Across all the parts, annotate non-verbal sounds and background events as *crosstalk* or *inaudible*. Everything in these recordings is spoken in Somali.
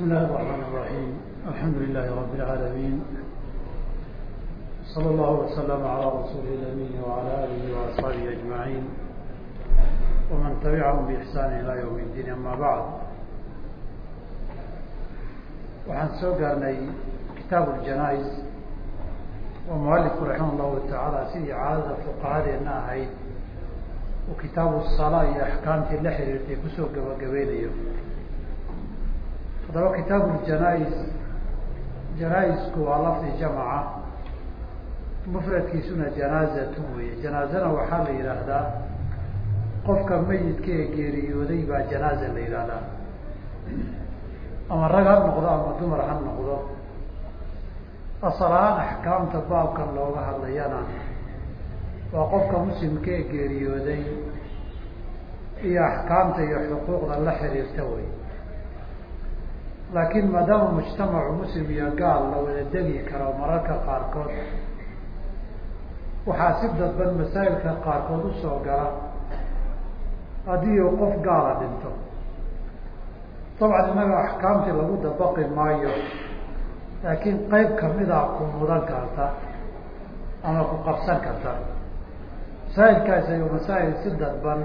بسم الله الرحمن الرحيم الحمد لله رب العالمين صلى الله وسلم على رسول الأمين وعلى آله وأصحابه أجمعين ومن تبعهم بإحسان إلى يوم الدين أما بعد waxaan soo gaarnay kitaab اljanais oo mualifku raximah llahu tacaala sidii caadada fuqahadeena ahayd uu kitaabu salaa iyo axkaamtii la xiriirtay kusoo gabagabeynayo haddaba kitaabu ljanais janaa-isku waa lafdi jamaca. Mufradkiisuna janaazatun weeye. Janaazana waxaa la yidhaahdaa qofka meyidka ee geeriyooday baa janaaza la yidhahdaa ama rag ha noqdo ama dumar ha noqdo. Asal ahaan axkaamta baabkan looga hadlayana waa qofka muslimka ee geeriyooday iyo axkaamta iyo xuquuqda la xiriirta wey laakiin maadaama mujtamacu muslim iyo gaal la wada degi karo mararka qaarkood waxaa si dadban masaa'ilka qaarkood u soo gala haddii uu qof gaala dhinto. Dabcan innaga axkaamtii lagu dabaqi maayo laakiin qeyb kamidaa ku mudan karta ama ku qabsan karta. Masaa'ilkaas ay masaa'il si dadban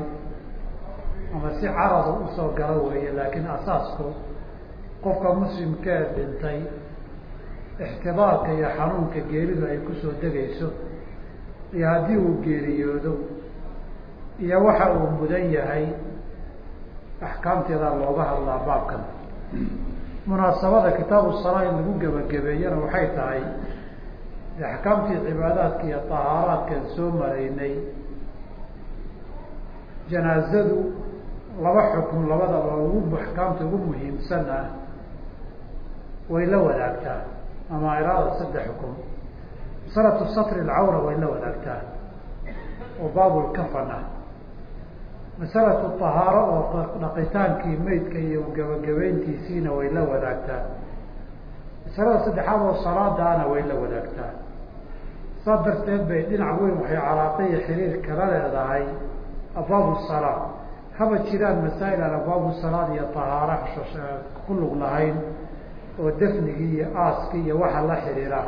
ama si carada u soo gala weeye laakiin asaasku qofka muslimkee dhintay ixtidaarka iyo xanuunka geeridu ay ku soo degayso iyo haddii uu geeriyoodo iyo waxa uu mudan yahay axkaamteeda looga hadlaa baabkan. Munaasabada kitaabu salaa in lagu gebagabeeyana waxay tahay axkaamtii cibaadaadka iyo tahaaraadkan soo maraynay janaazadu laba xukun labadaba ugu axkaamta ugu muhiimsan ah way la wadaagtaa ama iraada saddex xukun masalatu satri alcawra way la wadaagtaa oo baabulkafan ah masalatu tahaaro oo dhaqitaankii meydka iyo gabagabeyntiisiina way la wadaagtaa masalada saddexaad oo salaadaana way la wadaagtaa saas darteed bay dhinac weyn waxay calaaqa iyo xiriir kala leedahay abwaabu salaa haba jiraan masaa'il aan abwaabu salaad iyo tahaara ku lug lahayn oo dafnigii iyo aaskii iyo waxa la xiriira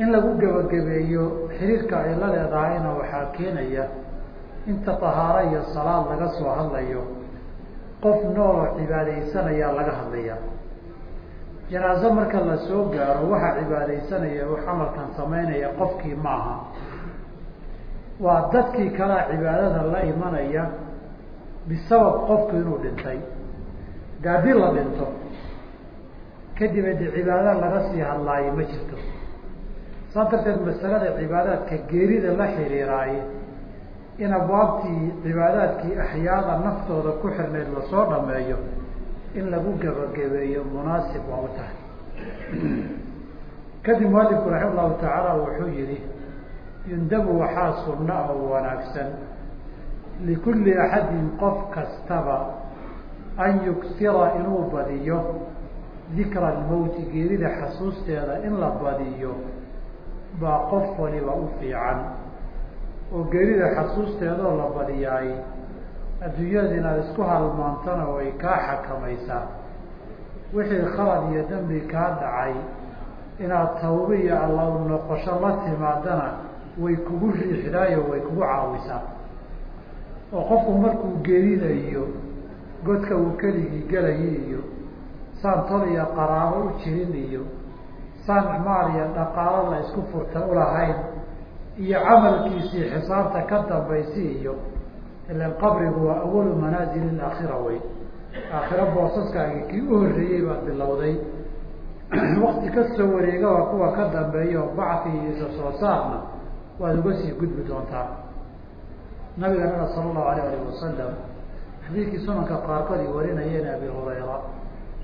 in lagu gebagabeeyo xiriirka ay la leedahayna waxaa keenaya inta tahaaro iyo salaad laga soo hadlayo qof nool oo cibaadaysanayaa laga hadlaya. Janaaso marka la soo gaaro waxaa cibaadaysanaya oo camalkan samaynaya qofkii maaha waa dadkii kalea cibaadada la imanaya bisabab qofku inuu dhintay. Haddii la dhinto kadib adi cibaada laga sii hadlaayo ma jirto. Saas darteed masalada cibaadaadka geerida la xiriiraaye in abwaabtii cibaadaadkii axyaada naftooda ku xirnayd la soo dhameeyo in lagu gebagabeeyo munaasib waa u tahay. Kadib mualifku raxima llahu tacaala wuxuu yihi yundabu waxaa sunna oo wanaagsan. Likulli axadin qof kastaba an yuksira inuu badiyo dikra almowti geerida xasuusteeda in la badiyo baa qof waliba u fiican. Oo geerida xasuusteedoo la badiyaay adduunyada inaad isku halmaantana way kaa xakamaysaa. Wixii khalad iyo dembi kaa dhacay inaad tawba iyo alla noqosho la timaadana way kugu riixdaayo way kugu caawisaa. Oo qofku markuu geerinayo godka uu keligii gelayo iyo saan tol iyo qaraabo u jirin iyo saan maal iyo dhaqaalo la isku furta ulahayn iyo camalkiisii xisaabta ka dambaysi iyo ilan qabrigu waa awalu manaazili aakhira wey aakhiro boosaskaagi kii u horreeyey baad bilowday. *clears throat* Wakti ka soo wareegaba kuwa ka dambeeya oo bacfi iyo isa soo saarna waad uga sii gudbi doontaa. Nabiganana sala allahu alayh alih wasalam xadiidkii sunanka qaarkood i warinayeen abi hurayra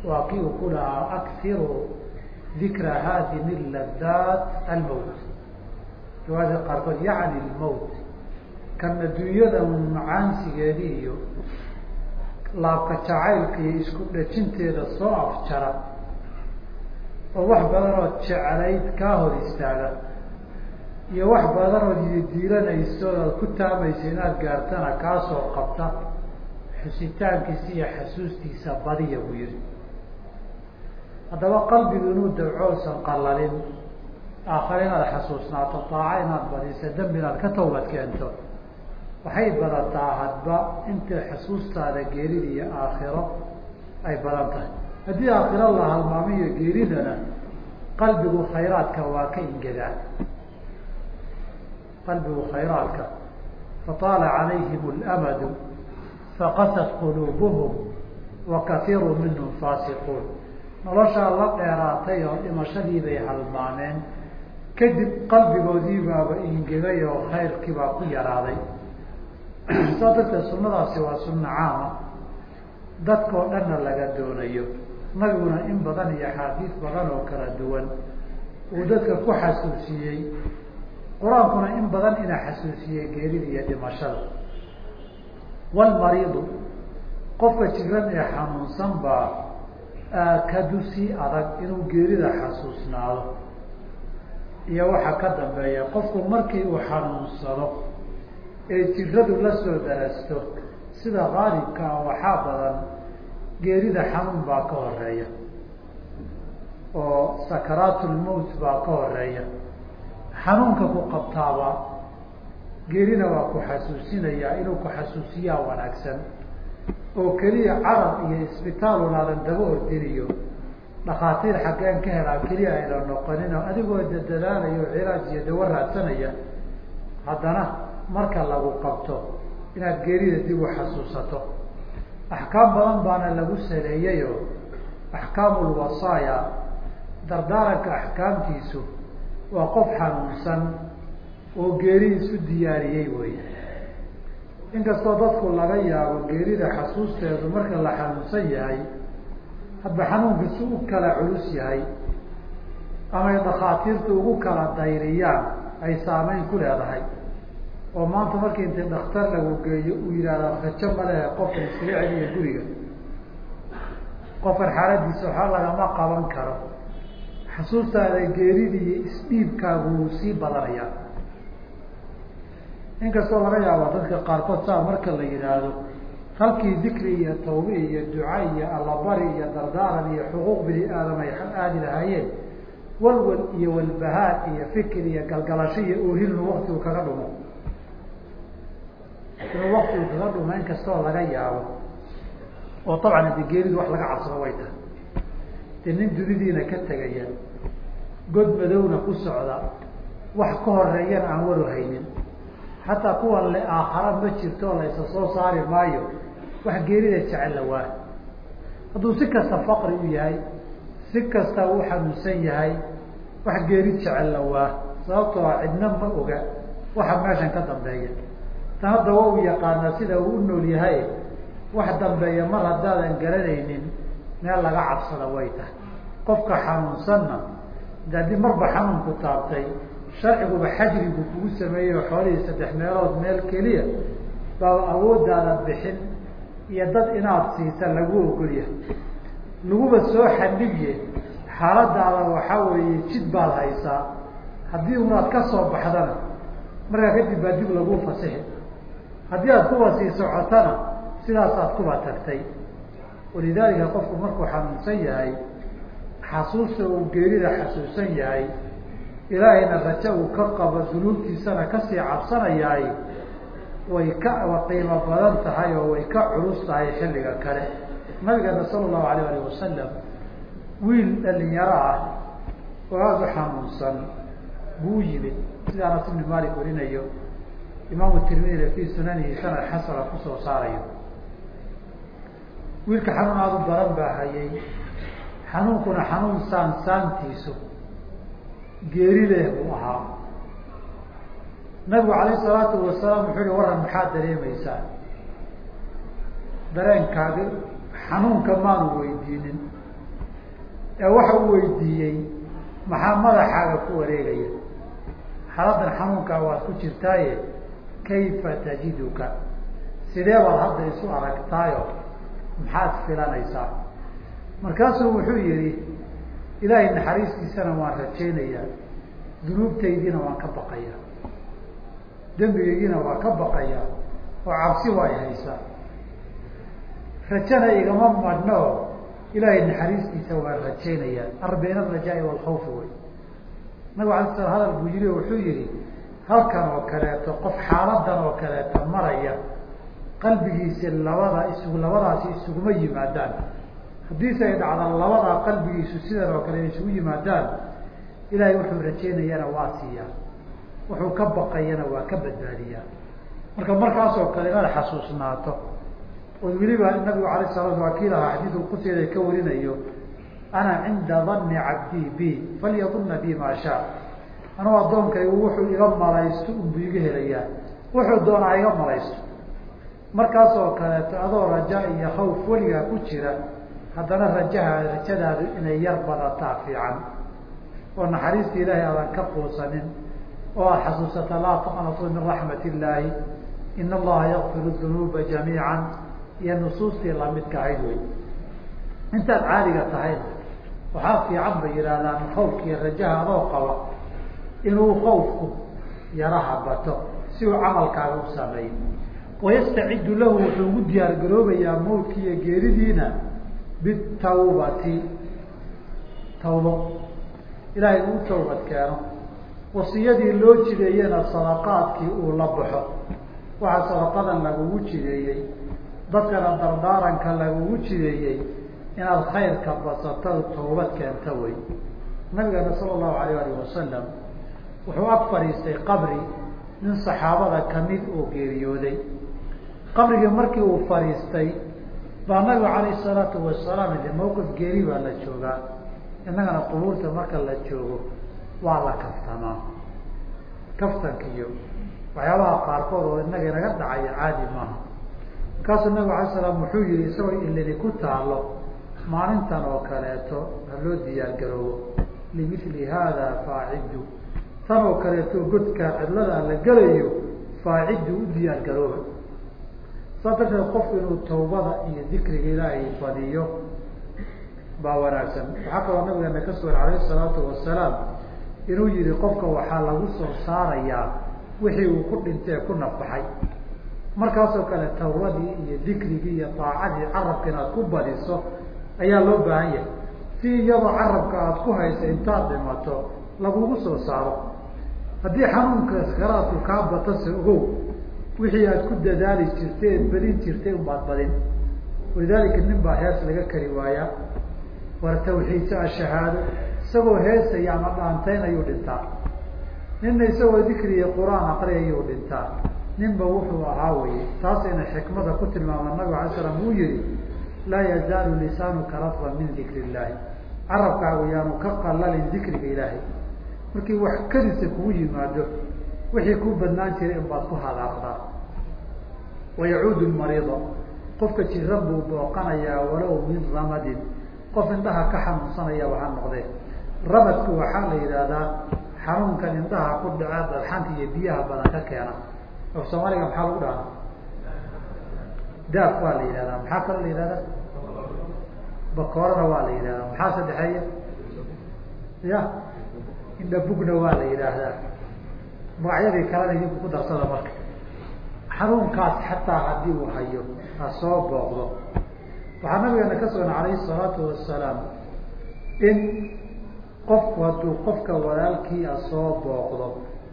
waa kii uu ku lahaa akiru dikra haadimi ladaat almowt riwaayadka qaarkood yacni lmowt kan adduunyada macaansigeedii iyo laabka jacaylka iyo isku dhajinteeda soo afjara oo wax badan ood jeclayd kaa hor istaaga iyo wax badan ood diilanayso oad ku taamaysa inaad gaartana kaasoo qabta xusitaankiisa iyo xasuustiisa badiya buu yihi haddaba qalbigu inuu dabcoosan qalalin aakhare inaad xasuusnaato daaco inaad badiso dembi inaad ka tawbad keento. Waxay badataa hadba inta xusuustaada geerida iyo aakhiro ay badan tahay. Haddii aakhiro la halmaamiyo geeridana qalbigu khayraadka waa ka ingedaa qalbigu khayraadka. Fataala calayhim اlamadu faqasat quluubuhum wa kaiiru minhum faasiquun noloshaa la dheeraatay oo dhimashadii bay halmaameen kadib qalbigoodii baaba ingegay oo khayrkii baa ku yaraaday. *clears throat* Saa darteed sunnadaasi waa sunno caama. Dadkao dhanna laga doonayo. Nabiguna in badan iyo axaadiis badan oo kala duwan uu dadka ku xasuusiyey. Qur'aankuna in badan ina xasuusiyey geerida iyo dhimashada. Walmariidu qofka jiran ee xanuunsan baa aakadu sii adag inuu geerida xasuusnaado. Iyo waxa ka dambeeya qofku markii uu xanuunsado ee jiradu la soo darasto sida qaalibka ah waxaa badan geerida xanuun baa ka horreeya oo sakaraatulmowt baa ka horreeya xanuunka ku qabtaaba geerina waa ku xasuusinayaa inuu ku xasuusiyaa wanaagsan oo keliya carab iyo isbitaalun aadan daba ordiniyo dhakhaatiir xaggeen ka helaa keliya ayna noqonin oo adigoo dadadaalayo cilaaj iyo dawo raadsanaya. Haddana marka lagu qabto inaad geerida dib u xasuusato. Axkaam badan baana lagu saleeyayo. Axkaamu lwasaaya dardaaranka axkaamtiisu waa qof xanuunsan oo geeri isu diyaariyey wey inkastoo dadku laga yaabo geerida xasuusteedu marka la xanuunsan yahay hadba xanuunka si u kala culus yahay amay dhakhaatiirtu ugu kala dayriyaan ay saameyn ku leedahay. Oo maanta markii inta dhakhtar lagu geeyo uu yihahda rajo malehe qofkan iskaga celiya guriga. Qofkan xaaladiisa waxaa lagama qaban karo. Xasuustaada geeridii isdhiibkaagu sii badanayaa inkastoo laga yaabo dadka qaarkood saa marka la yihaahdo halkii dikri iyo tawbi iyo duca iyo allabari iyo dardaaran iyo xuquuq bini aadam ay aadi lahaayeen walwal iyo walbahaar iyo fikir iyo galgalasho iyo oohin inuu waktigu kaga dhumo. Inuu waktigu kaga dhumo inkastoo laga yaabo oo dabcan ade geeridu wax laga cabsado way tahay. Dee nin dunidiina ka tegaya god madowna ku socda wax ka horeeyana aan waru haynin xataa kuwan le aakhara ma jirto la isa soo saari maayo wax geerida jecella waa. Hadduu si kasta faqri u yahay si kasta uu xanuunsan yahay wax geeri jecella waa. Sababtoo a cidna ma oga waxa meeshan ka dambeeya. Tan hadda wa u yaqaanaa sida uu u nool yahay wax dambeeya mar haddaadan garanaynin meel laga cabsada way tahay. Qofka xanuunsanna haddii marba xanuunku taabtay sharciguba xajrigu kugu sameeyeyo xoolihii saddex meelood meel keliya baa awooddaada bixin iyo dad inaad siisa lagu ogolyahay laguba soo xanibye xaaladaada waxaa weeye jid baad haysaa. Haddii unaad ka soo baxdana markaa kadib baa dib laguu fasixi. Haddii aad kuwa sii socotana sidaasaad kuba tagtay. Walidaalika qofku markuu xanuunsan yahay xasuusta uu geerida xasuusan yahay ilaahayna rajo uu ka qabo dunuubtiisana ka sii cabsanayaay way ka qiimo badan tahay oo way ka culus tahay xilliga kale. Nabigeena sala allahu alayh alih wasalam wiil dhalinyaro ah oo aada u xanuunsan buu u yimid. Sida anas ibni malik warinayo imaamu tirmidina fii sunanihi sanad xasana ku soo saarayo. Wiilka xanuun aada u badan baa hayay. Xanuunkuna xanuun saan saantiisu geerideh buu ahaa. Nabigu alayh salaatu wasalaam wuxuu hi waran maxaad dareemaysaa? Dareenkaagi xanuunka maanu weydiinin. Ee waxa u weydiiyey maxaa madaxaaga ku wareegaya? Xaladan xanuunkaa waad ku jirtaaye? Kayfa tajiduka? Sidee baad hadda isu aragtaayo? Maxaad filanaysaa? Markaasuu wuxuu yihi ilaahay naxariistiisana waan rajaynayaa. Dunuubtaydiina waan ka baqayaa. Dembigaygiina waan ka baqayaa. Oo cabsi waa haysaa. Rajana igama madhnoo ilaahay naxariistiisa waa rajaynayaan arbeyna arajaai walkhawfi wey nabig ala sl hadal buu yihi wuxuu yihi halkan oo kaleeto qof xaaladan oo kaleeto maraya qalbigiisi labada isgu labadaasi isuguma yimaadaan haddiise ay dhacdaan labadaa qalbigiisu sidan oo kale isugu yimaadaan ilaahay wuxuu rajaynayana waa siiyaa. Wuxuu ka baqayana waa ka badbaadiyaa. Marka markaasoo kale inaad xasuusnaato oo weliba nabigu alay sala waa kii lahaa xadiidu quseeda ka warinayo ana cinda danni cabdii bi falyadunna bi maa shaa. Anuu addoonkaygu wuxuu iga malaysto unbuu iga helayaa. Wuxuu doonaa iga malaysto. Markaasoo kaleeto adoo raja iyo khawf weligaa ku jira haddana rajaha rajadaadu inay yar badataa fiican oo naxariista ilaahay aadan ka quusanin oo aada xasuusata laa taqnatuu min raxmat illaahi in allaha yakfiru dunuuba jamiica iyo nusuustii lamidka ahayd wey intaad caaliga tahayna waxaa fiican bay yidhaahdaan khawfkiiyo rajaha adoo qaba inuu khawfku yaraha bato si uu camalkaaga u sameeyo wayastacidu lahu wuxuu ugu diyaar garoobayaa iyo geeridiina bitawbati tawbo ilaahay uu tawbad keeno wasiyadii loo jideeyena sadaqaadkii uu la baxo waxaa sadaqadan lagugu jideeyey dadkana dardaaranka lagugu jideeyey inaad khayrka basato tawbad keenta wey nabigeena sala allahu alayh alih wasalam wuxuu ag fadhiistay qabri nin saxaabada ka mid oo geeriyooday qabrigii markii uu fadhiistay baa nabigu calayh salaatu wasalaam de mawqif geeri baa la joogaa innagana qubuurta marka la joogo waa la kaftamaa kaftanka iyo waxyaabaha qaarkood oo inaga inaga dhacaya caadi maaha. Markaasuu nabigu alay salaam wuxuu yihi isagoo ilini ku taalo maalintan oo kaleeto ha loo diyaargaroobo limili haada faacidu tan oo kaleeto godka cidlada la gelayo faacidu u diyaar saas darteed qofku inuu tawbada iyo dikriga ilaahay badiyo baa wanaagsan. Waxaa kaloo nabigeena ka sugan alayhi salaatu wasalaam inuu yihi qofka waxaa lagu soo saarayaa wixii uu ku dhintay ee ku nafbaxay markaasoo kale tawbadii iyo dikrigii iyo daacadii carabka inaad ku badiso ayaa loo baahan yahay. Si iyadoo carabka aada ku haysa intaad dhimato lagugu soo saaro. Haddii xanuunka sakaraadku kaa batase ogow wixii aad ku dadaali jirtay eed badin jirtay unbaad badin walidaalika nin baa hees laga kari waayaa war tawxiidsa ashahaado isagoo heesaya ama dhaantaynayuu dhintaa. Ninna isagoo dikri iyo qur'aan aqriyayuu dhintaa. Ninba wuxuu ahaa weye taasayna xikmada ku tilmaama nabig alay slam uu yihi laa yazaalu lisaanuka ratban min dikri illaahi carabkaagu yaanu ka qalalin dikriga ilaahay. Markii wax kadisa kugu yimaado wixii ku badnaan jiray in baad ku hadaaqdaa wayacuudu lmariida qofka jiran buu booqanayaa walow min ramadin qof indhaha ka xanuunsanaya waxaa noqdee ramadku waxaa la yidhaahdaa xanuunkan indhaha ku dhaca dalxanta iyo biyaha badan ka keena. Of soomaaliga maxaa lagu dhahaa? Daaf waa la yidhahdaa maxaa kaloo la yidhahdaa bakoorana waa la yidhahdaa maxaa saddexeeya? Ya indhabugna waa la yidhaahdaa magacyadii kalena idinku ku darsada marka. Xanuunkaas xataa haddii uu hayo ha soo booqdo. Waxaa nabigeena ka sugan calayhi salaatu wasalaam in qofku hadduu qofka walaalkiia soo booqdo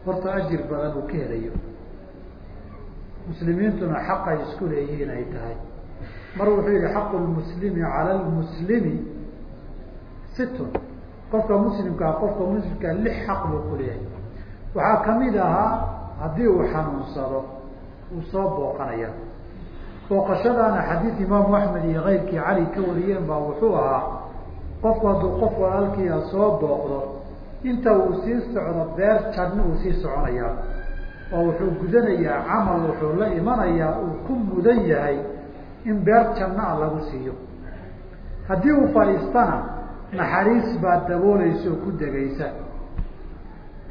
horta ajir badan uu ka helayo. Muslimiintuna xaqay isku leeyihiin ay tahay. Mar wuxuu yihi xaqu lmuslimi cala lmuslimi situn qofka muslimkaa qofka muslimkaa lix xaq buu ku leeyahay waxaa ka mid ahaa haddii uu xanuunsado uu soo booqanaya. Booqashadaana xadiid imaamu axmed iyo keyrkii cali ka wariyeen baa wuxuu ahaa qofku hadduu qof walaalkiia soo booqdo inta uu sii socdo beer janno uu sii soconayaa oo wuxuu gudanayaa camal wuxuu la imanayaa uu ku mudan yahay in beer jannaa lagu siiyo. Haddii uu fadhiistana naxariis baa daboolaysa oo ku degaysa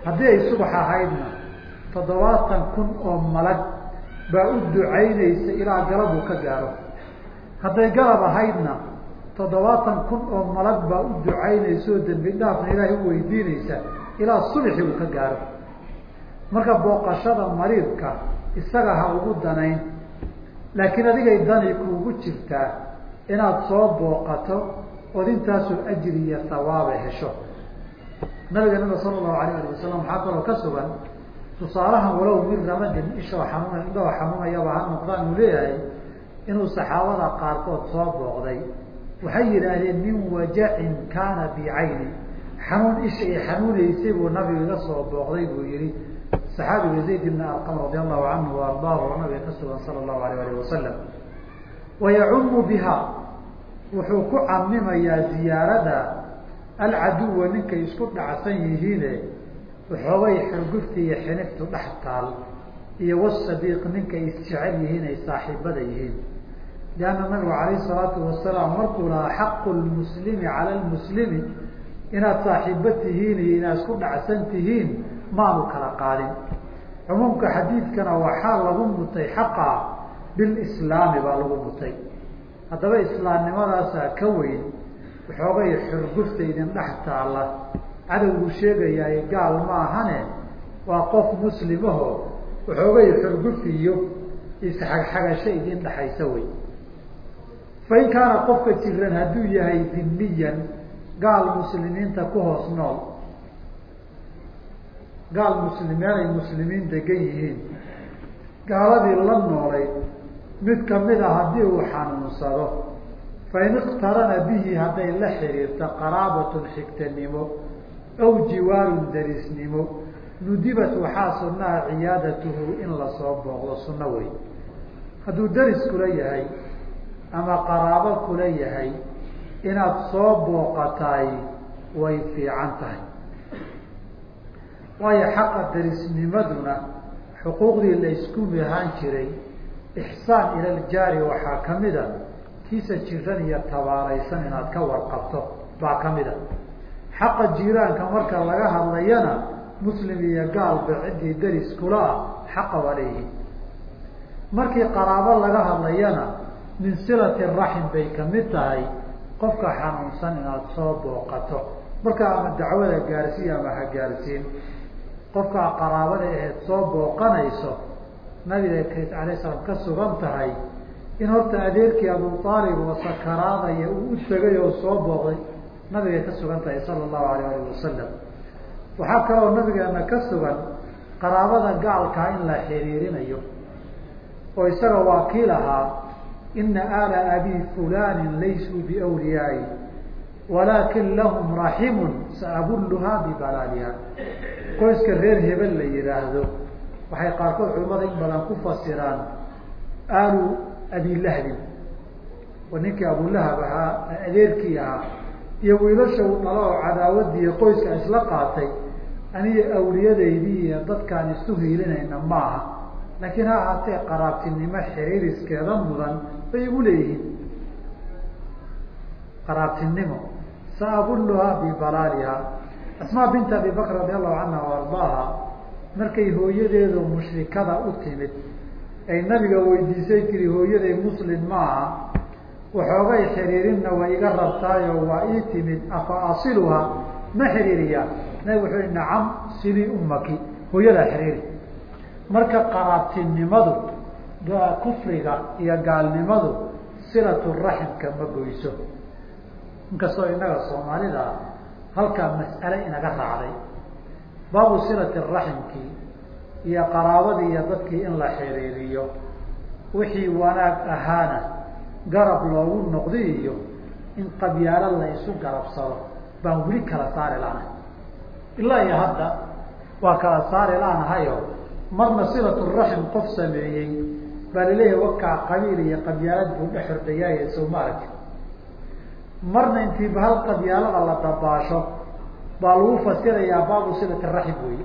haddii ay subax ahaydna toddobaatan kun oo malag baa u ducaynaysa ilaa galab uu ka gaaro. Hadday galab ahaydna toddobaatan kun oo malag baa u ducaynaysa oo dembi dhaafna ilaahay u weydiinaysa ilaa subxi uu ka gaaro. Marka booqashada mariidka isaga ha ugu danayn laakiin adigay dani kuugu jirtaa inaad soo booqato ood intaasoo ajri iyo hawaaba hesho nabigeenada sala allahu alayh ali wasalam waxaa kaloo ka sugan tusaalahan walow min ramadin ishoo xanuuna indhoo xanuunayaba ha noqdaan uu leeyahay inuu saxaabada qaarkood soo booqday. Waxay yidhaahdeen min wajacin kaana bicayni xanuun isha ay xanuunaysay buu nabiga iga soo booqday buu yihi saxaabiga zayd ibn arqam radi allahu canhu wa ardaahu oo nabiga ka sugan sala allahu alayh alih wasalam wayacumu biha. Wuxuu ku camimayaa ziyaarada alcaduwa ninkay isku dhacsan yihiine waxoogay xurgufta iyo xiniftu dhex taal iyo wasadiiq ninkay isjecel yihiin ay saaxiibada yihiin. Lianna nabigu calayh salaatu wasalaam markuu lahaa xaqu lmuslimi cala lmuslimi inaad saaxiibo tihiin iyo inaad isku dhacsan tihiin maanu kala qaadin cumuumka xadiidkana waxaa lagu mutay xaqa bilislaami baa lagu mutay. Haddaba islaamnimadaasaa ka weyn waxoogay xurgufta idin dhex taalla. Cadowgu sheegayaay gaal ma ahane waa qof muslimaho waxoogay xurguf iyo isxagxagasho idin dhexaysa wey. Fain kaana qofka jiran hadduu yahay dimiyan gaal muslimiinta ku hoos nool. Gaal muslim meelay muslimiin degan yihiin. Gaaladii la noolay mid kamida haddii uu xanuunsado fain iqtarana bihi hadday la xiriirto qaraabatun xigtanimo aw jiwaarun darisnimo nudibat waxaa sunnaha ciyaadatuhu in la soo booqdo sunno wey hadduu daris kula yahay ama qaraabo kula yahay inaad soo booqataay way fiican tahay waayo xaqa darisnimaduna xuquuqdii la isku mihaan jiray ixsaan ila ljaari waxaa ka mid a kiisa jiran iyo tabaaraysan inaad ka warqabto baa ka mid a. Xaqa jiiraanka marka laga hadlayana muslim iyo gaalba ciddii daris kula ah xaqa waa leeyihiin markii qaraabo laga hadlayana min silati raxim bay ka mid tahay qofka xanuunsan inaad soo booqato. Marka ama dacwada gaarsiin ama ha gaarsiin qofkaa qaraabada aheed soo booqanayso nabiga alayh salaam ka sugan tahay in horta adeerkii abu oo sakaraadaya uu u tegay oo soo booqday nabigay ka sugan tahay sala allahu alayh alih wasalam waxaa kaloo nabigeena ka sugan qaraabada gaalkaa in la xiriirinayo. Oo isaga waa kii lahaa ina aala abi fulani laysuu biwliyaai walaakin lahum raximun saabulluhaa bibalaaliha qoyska reer hebel la yihaahdo waxay qaarkood culimada in badan ku fasiraan aalu abilahbin oo ninkii abulahab ahaa adeerkii ahaa iyo wiilasha uu dhalo oo cadaawadii qoyska isla qaatay aniga awliyadaydii iyo dadkaan isu hiilinayna maaha. Laakiin ha ahaatee qaraabtinimo xiriiriskeeda mudan bay igu leeyihiin. Qaraabtinimo saabulluhaa bibalaaliha asmaa bint abi bakr radi allahu canha o ardaaha markay hooyadeedu mushrikada u timid ay nabiga weydiisay tiri hooyaday muslim maaha waxoogay xiriirinna way iga rabtaayo waa ii timid afa asiluha ma xiriiriyaa nabig wuxuu i nacam silii ummaki hooyadaa xiriiri. Marka qaraabtinimadu kufriga iyo gaalnimadu silatu raximka ma goyso. Inkastoo innaga soomaalida halkaa mas'ale inaga raacday. Baabu silati raximkii iyo qaraabadii iyo dadkii in la xiriiriyo wixii wanaag ahaana garab loogu noqdi iyo in qabyaalo la isu garabsado baan weli kala saari laanahay ilaa iyo hadda waa kala saari laanahayo marna silatu raxim qof sameeyey baa la leeyahay wakaa qabiil iyo qabyaalad buu dhex hordayaaye somaaragti marna intiiba hal qabyaalada la dabaasho baa lagu fasirayaa baabu silati raxim wey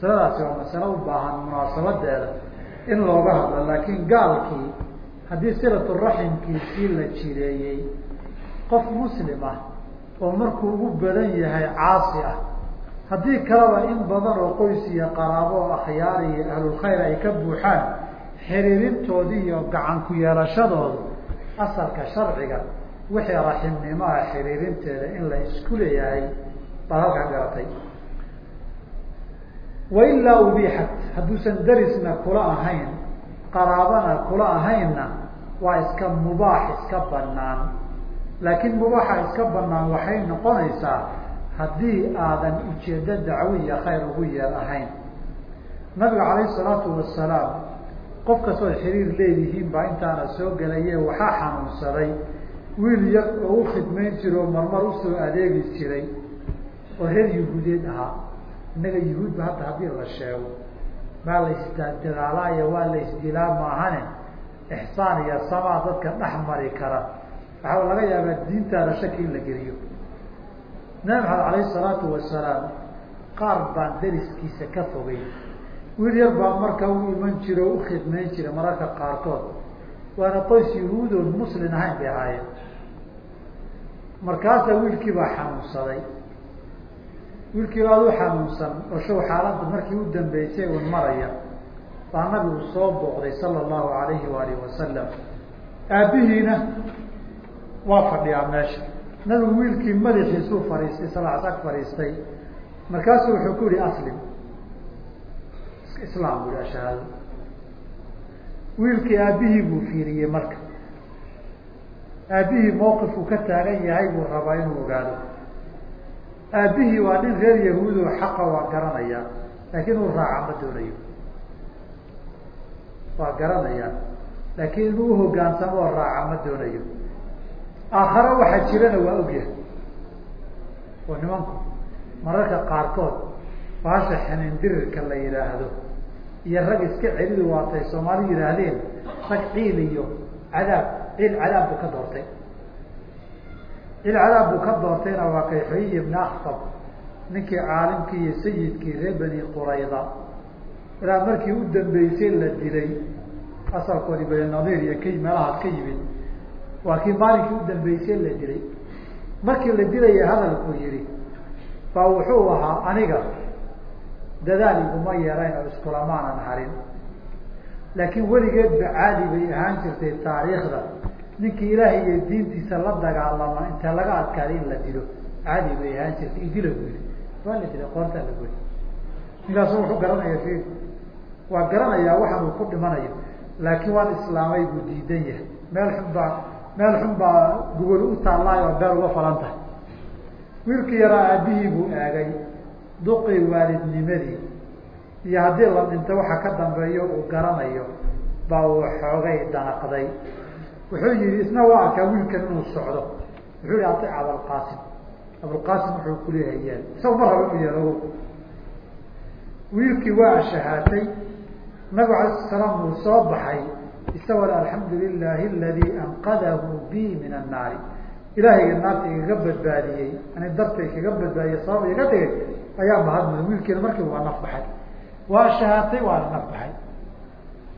masaladaasi waa masalo u baahan munaasabadeeda in looga hadlo laakiin gaalkii haddii silatu raximkiisii la jireeyey qof muslim ah oo markuu ugu badan yahay caasi ah haddii kaleba in badan oo qoys iyo qaraabo oo akhyaar iyo ahlulkhayr ay ka buuxaan xiriirintoodii iyo gacan ku yeelashadoodu asalka sharciga wixii raximnimaha xiriirinteeda in la isku leeyahay baad halkaa garatay wailaa ubixat hadduusan darisna kula ahayn qaraabana kula ahaynna waa iska mubaax iska banaan laakiin mubaxa iska banaan waxay noqonaysaa haddii aadan ujeeddo dacwiya khayr ugu yeer ahayn. Nabiga calayhi salaatu wasalaam qof kastood xiriir leedihiin baa intaana soo gelaye waxaa xanuunsaday. Wiil yar oo u khidmayn jiro oo marmar u soo adeegi jiray oo reer yuhuudeed ahaa innaga yuhuudba hadda haddii la sheego maa la waa la isdilaa maahane ixsaan iyo samaa dadka dhex mari kara. Waxaa laga yaabaa diintaada shaki in la geliyo. Nabi maxamed calayhi salaatu wasalaam qaar baan dariskiisa ka fogay. Wiil yar baa marka u iman jira oo u khidmayn jira mararka qaarkood. Waana qoys yahuudoon muslin ahayn bay ahaayeen. Markaasa wiilkii baa xanuunsaday wiilkii baa u xanuunsan oo show xaaladda markii u dambeysay un maraya baa nabigu soo booqday sala allahu alayhi waalihi wasalam aabbihiina waa fadhiyaa meesha. Nabigu wiilkii madaxiisuu fadhiistay salaas ag fadhiistay. Markaasuu wuxuu ku yihi aslim. Islaam bu yihi shahaado wiilkii aabbihii buu fiiriyey marka. Aabbihii mawqifuu ka taagan yahay buu rabaa inuu ogaado aabbihii waa nin reer yahuudo xaqa waa garanaya laakiin uu raaca ma doonayo. Waa garanaya laakiin inuu uhogaansamo oo raaca ma doonayo. Aakhare waxaa jirana waa ogyahay oo nimanku mararka qaarkood baasha xanindirirka la yidhaahdo iyo rag iska celidu waatay soomaali yidhaahdeen rag ciil iyo cadaab ciil cadaab buu ka doortay ciil cadaab buu ka doortayna waa kay xoyiy ibni aktab ninkii caalimkii iyo sayidkii reer bani qurayda ilaa markii u dambeysay la dilay asalkoodii bani nadiir iyo ka meelahaas ka yimid waa kii maalinkii u dambeysay la dilay. Markii la dilaya hadalkuu yihi baa wuxuu ahaa aniga dadaal iguma yeerayn oo iskulamaanan harin. Laakiin weligeedba caadi bay ahaan jirtay taariikhda ninkii ilaahay iyo diintiisa la dagaalama inta laga adkaaday in la dilo caadi bay ahaan jirtay idila bu waa la dilay qoortaa la goy ninkaasu wuxuu garanaya fi waa garanayaa waxan uu ku dhimanayo laakiin waan islaamay buu diidan yahay. Meel xun baa meel xun baa gogol u taallaayo oo beer uga falan tahay. Wiilkii yaraa aabihii buu eegay duqii waalidnimadii. Iyo haddii la dhinto waxa ka dambeeyo uu garanayo baa uu xoogay danaqday wuxuu yihi isna waa arkaa wiilkan inuu socdo. Wuxuu yihi aic abalqaasim abulqaasim wuxuu kuleeyahay yeel isaga ma rabo inuu yeelo wiilkii waa shahaatay nabigu alay salaam uu soo baxay isagoo alxamdu lilahi aladi anqadahu bi min annaari. Ilaahayga naarta igaga badbaadiyey ani dartay kaga badbaadiyey sabab iga dhigay ayaa mahadmuda wiilkiina markiiba waa naf baxay. Waa shahaatay waana naf baxay.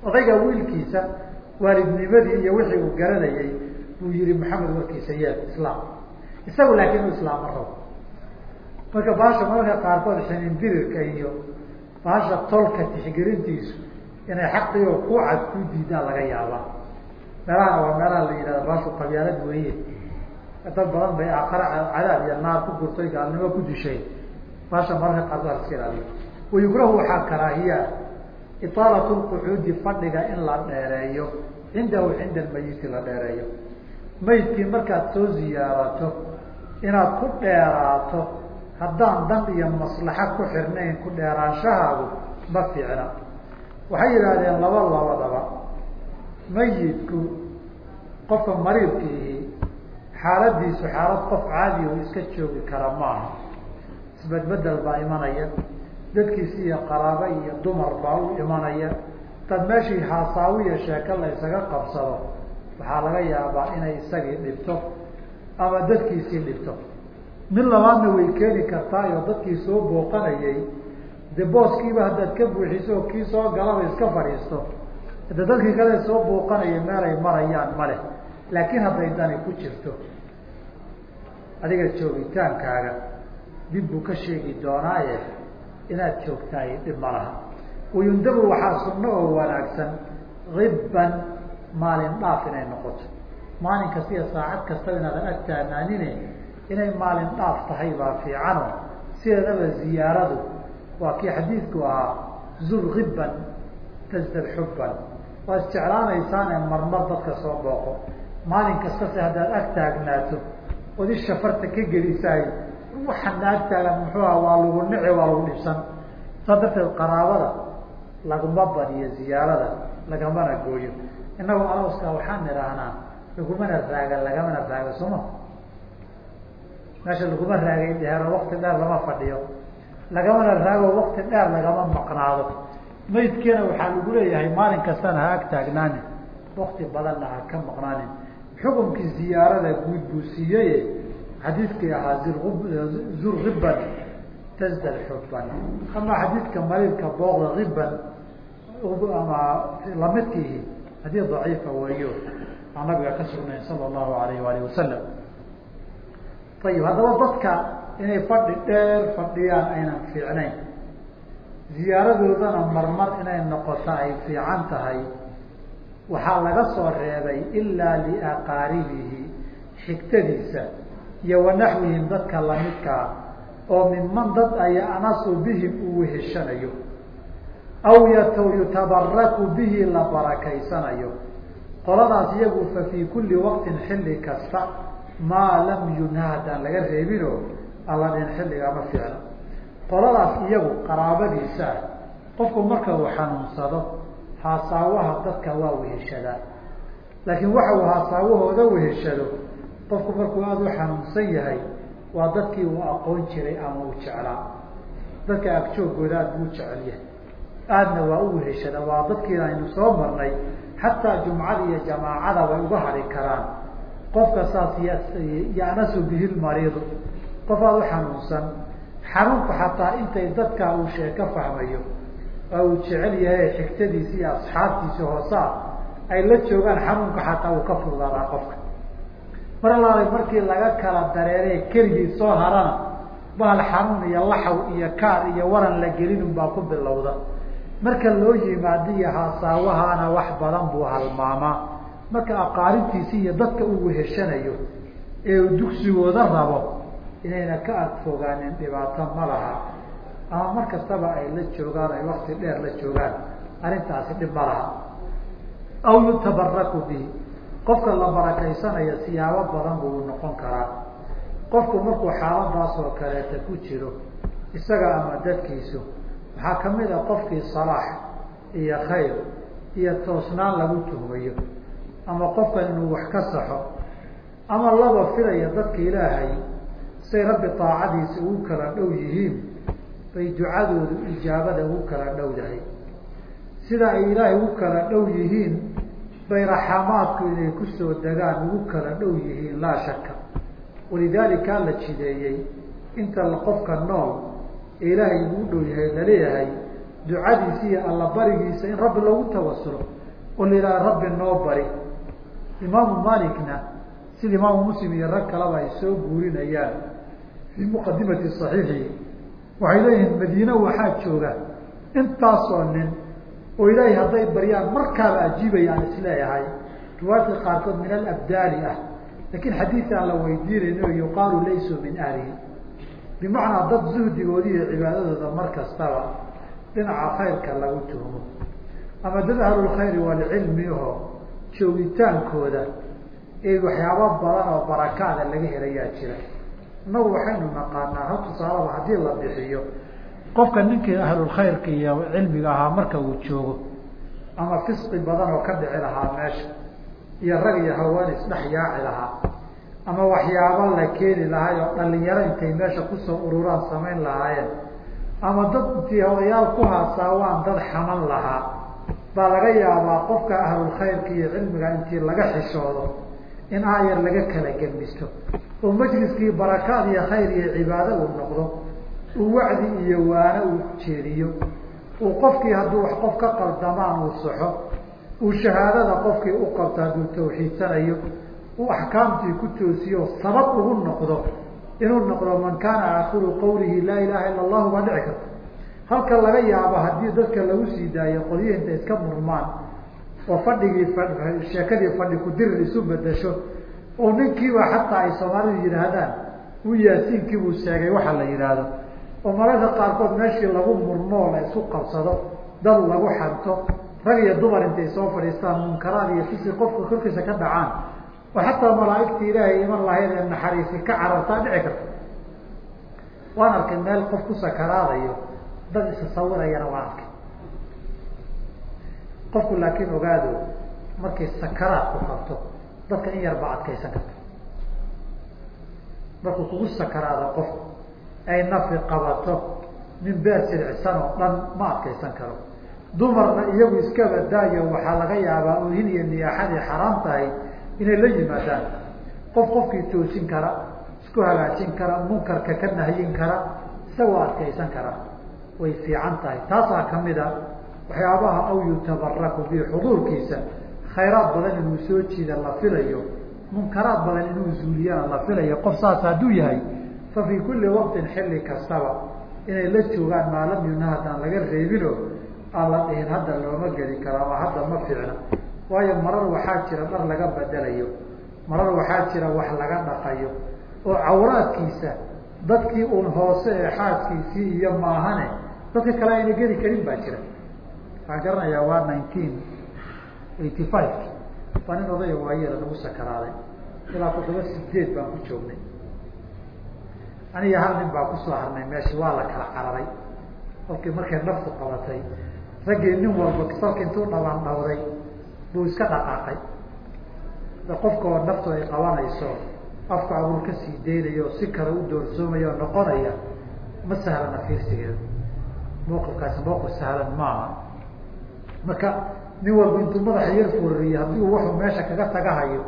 Odayga wiilkiisa waalidnimadii iyo wixii uu garanayay buu yihi maxamed warkiisa yeel islaam. Isagu laakiin u islaam rabo. Marka baasha mararka qaarkood xinindirirka iyo baasha tolka tixgelintiisu inay xaqiyo ku cad ku diidaan laga yaabaa. Meelahana waa meelaha la yidhahda baashu qabyaalad weeye. Dad badan bay aakhare cadaab iyo naar ku gurtay gaalnimo ku dishay. Baasha mararka qaarkood iska ilaaliyo. Wayukrahu waxaa karaahiyaa itaalatu lqucuudi fadhiga in la dheereeyo. Cindahu cinda almayiti la dheereeyo. Maydkii markaad soo ziyaarato inaad ku dheeraato haddaan dan iyo maslaxa ku xirnayn ku dheeraanshahaagu ma fiicna. Waxay yidhaahdeen laba labadaba. Mayidku qofka mariidkiihi xaaladiisu xaalad qof caadi oo iska joogi kara maaha. Isbedbedel baa imanaya dadkiisi iyo qaraabo iyo dumar baa u imanaya. Dad meeshii haasaawiya sheeko la ysaga qabsado waxaa laga yaabaa inay isagii dhibto ama dadkiisii dhibto. Mid labaadna way keeni kartaa oo dadkii soo booqanayay. De booskiiba haddaad ka buuxiso oo kii soo galaba iska fadhiisto. De dadkii kale soo booqanaya meelay marayaan ma leh. Laakiin hadday dani ku jirto adiga joogitaankaaga dib buu ka sheegi doonaaye inaad joogtaay dhib ma laha. Wayundabu waxaa sunno oo wanaagsan ibban maalin dhaaf inay noqoto. Maalin kasta iyo saacad kastaba inaadan ag taanaanine inay maalin dhaaf tahay baa fiicano. Sideedaba ziyaaradu waa kii xadiidku ahaa zur ibban tasdad xubban. Waa isjeclaanaysaane marmar dadka soo booqo. Maalin kastase haddaad ag taagnaato ood isha farta ka gelisaay waxaana ag taagan muxuuha waa lagu nici waa lagu dhibsan saas darteed qaraabada laguma badiyo ziyaarada lagamana gooyo. Innagoo arooska waxaan idhaahnaa lagumana raaga lagamana raaga sooma meesha laguma raagay dheero wakti dheer lama fadhiyo. Lagamana raago wakti dheer lagama maqnaado. Maydkeena waxaa lagu leeyahay maalin kastana ha ag taagnaanin. Wakti badanna ha ka maqnaanin. Xukunkii ziyaarada guud buu siiyey xadiidkii ahaa zur riban tasdad xuban ama xadiidka mariidka booqda riban ama lamidkiihi xadiid daciifa weeyo aan nabiga ka sugnayn sala allahu alayh waalihi wasalam ayib haddaba dadka inay fadhi dheer fadhiyaan aynan fiicnayn. Ziyaaradoodana marmar inay noqoto ay fiican tahay. Waxaa laga soo reebay ilaa liaqaaribihi xigtadiisa iyo wanaxwihim dadka lamidkaa oo minman dad ay anasu bihim uu weheshanayo aw yat yutabaraku bihi la barakaysanayo. Qoladaas iyagu fa fii kulli waqtin xilli kasta maa lam yunhad aan laga reebino alla xilligaa ma fiicno qoladaas iyagu qaraabadiisa ah qofku marka uu xanuunsado haasaawaha dadka waa weheshadaa laakiin waxa uu haasaawahooda weheshado qofku markuu aada u xanuunsan yahay waa dadkii uu aqoon jiray ama uu jeclaa. Dadka agjoogooda aad buu jecel yahay. Aadna waa u weheshada waa dadkiina aynu soo marnay. Xataa jumcada iyo jamaacada way uga hadhi karaan. Qofka saas yanasu bihi lmariidu qof aada u xanuunsan xanuunku xataa intay dadka uu sheeko fahmayo oo uu jecel yahay xigtadiisi iyo asxaabtiisi hoosaa ay la joogaan xanuunka xataa uu ka fududaadaa qofka mar alaalay markii laga kala dareeree keligii soo harana bahal xanuun iyo laxaw iyo kaar iyo waran la gelin unbaa ku bilowda. Marka loo yimaado iyo haasaawahaana wax badan buu halmaamaa marka aqaarintiisi iyo dadka uu weheshanayo ee uu dugsigooda rabo inayna ka agfogaanin dhibaato ma laha. Ama mar kastaba ay la joogaan ay wakti dheer la joogaan arrintaasi dhib ma laha. Aw yutabaraku bihi qofka la barakaysanaya siyaabo badan buu noqon karaa. Qofku markuu xaaladaas oo kaleeta ku jiro isaga ama dadkiisu waxaa ka mid a qofkii salaax iyo khayr iyo toosnaan lagu tuhmayo ama qofkan inuu wax ka saxo ama laba filaya dadka ilaahay say rabbi taacadiisa ugu kala dhow yihiin bay ducadoodu ijaabada ugu kala dhowdahay sida ay ilaahay ugu kala dhow yihiin bay raxamaadku inay ku soo degaan ugu kala dhow yihiin laa shaka walidaalika la jideeyey. Inta qofka nool ee ilaahay ugu dhow yahay la leeyahay ducadiisa iyo allabarigiisa in rabbi loogu tawasulo oo la yidhaha rabbi noo bari. Imaamu malikna sida imaamu muslim iyo rag kaleba ay soo guurinayaan fii muqadimati saxiixi waxay leeyihiin madiine waxaa jooga. Intaasoo nin oo ilaahay hadday baryaan markaaba ajiibayaan is leeyahay riwaayadka qaarkood min alabdaali ah. Laakiin xadiid aan la weydiinayno yuqaalu laysuu min ahlihi bimacnaa dad zuhdigoodi iyo cibaadadooda mar kastaba dhinaca khayrka lagu tuhmo ama dad ahlulkhayri walcilmi aho joogitaankooda ee waxyaabo badan oo barakaada laga helayaa jira. Inagu waxaynu naqaanaa ha tusaalaba haddii la bixiyo qofka ninkii ahlulkhayrka iyo cilmiga ahaa marka uu joogo ama fisqi badan oo ka dhici lahaa meesha iyo rag iyo haween isdhex yaaci lahaa ama waxyaabo la keeni lahaay oo dhalinyaro intay meesha ku soo ururaan samayn lahaayeen ama dad intii odayaal ku haasaawaan dad xaman lahaa baa laga yaabaa qofka ahlulkhayrka iyo cilmiga intii laga xishoodo in aayar laga kala gemisto oo majliskii barakaad iyo khayr iyo cibaado uu noqdo uu wacdi iyo waano uu jeediyo uu qofkii hadduu wax qof ka qaldamaan uu saxo uu shahaadada qofkii u qabto hadduu tawxiidsanayo uu axkaamtii ku toosiyo sabab ugu noqdo inuu noqdo man kaana aakhiru qawlihi laa ilaha ila allahu baa dhici karta halka laga yaabo haddii dadka lagu sii daayo qolyihi intay iska murmaan oo fadhigii sheekadii fadhi kudirir isu bedasho oo ninkiiba xataa ay soomaalidu yidhaahdaan u yaasiinkiibuu sheegay waxa la yidhaahdo oo mararka qaarkood meeshii lagu murmoo la isku qabsado dad lagu xanto rag iyo dumar intay soo fadhiistaan munkaraad iyo fisi qofka korkiisa ka dhacaan. Oo xataa malaaigta ilaahay iman lahayd ee naxariisi ka carartaa dhici karta. Waan arkay meel qof ku sakaraadayo dad isa sawirayana waan arkay. Qofku laakiin ogaado markay sakaraad ku qabto dadka in yar baa adkaysan karta. Markuu kugu sakaraado qof ay nafi qabato nin beer siricsan oo dhan ma adkaysan karo. Dumarna iyagu iskaba daayo waxaa laga yaabaa ohin iyo niyaaxadii xaraam tahay inay la yimaadaan. Qof qofkii toosin kara isku hagaajin kara munkarka ka nahyin kara isagoo adkaysan kara. Way fiican tahay. Taasaa ka mid a waxyaabaha aw yutabaraku bi xuduurkiisa. Khayraad badan inuu soo jiida la filayo. Munkaraad badan inuu zuuliyana la filayo. Qof saas hadduu yahay fa fii kulli waqtin xilli kastaba inay la joogaan maa haddaan laga reebino aan la dhihin hadda looma geli karo ama hadda ma fiicna waayo marar waxaa jira dhar laga bedelayo marar waxaa jira wax laga dhaqayo oo cawraadkiisa dadkii uun hoose ee xaaskiisii iyo maahane dadka kale ayna geli karin baa jira waxaan garanayaa waa nineteen eighty five waa nin odaya waayela nagu sakaraaday ilaa toddoba sideed baan ku joognay aniga hal nin baa ku soo harnay meeshi waa la kala cararay. Kolkii markay naftu qabatay raggii nin walba salka intuu dhabaan dhawday buu iska dhaqaaqay. Qofka oo naftu ay qabanayso afku abuur ka sii daynayo si kale u doorsoomayo oo noqonaya ma sahlana fiirsigeeda mawqifkaasi mawqif sahlan maaha. Marka nin walba intuu madaxa yar foorariyo haddii uu wuxuu meesha kaga tagahayo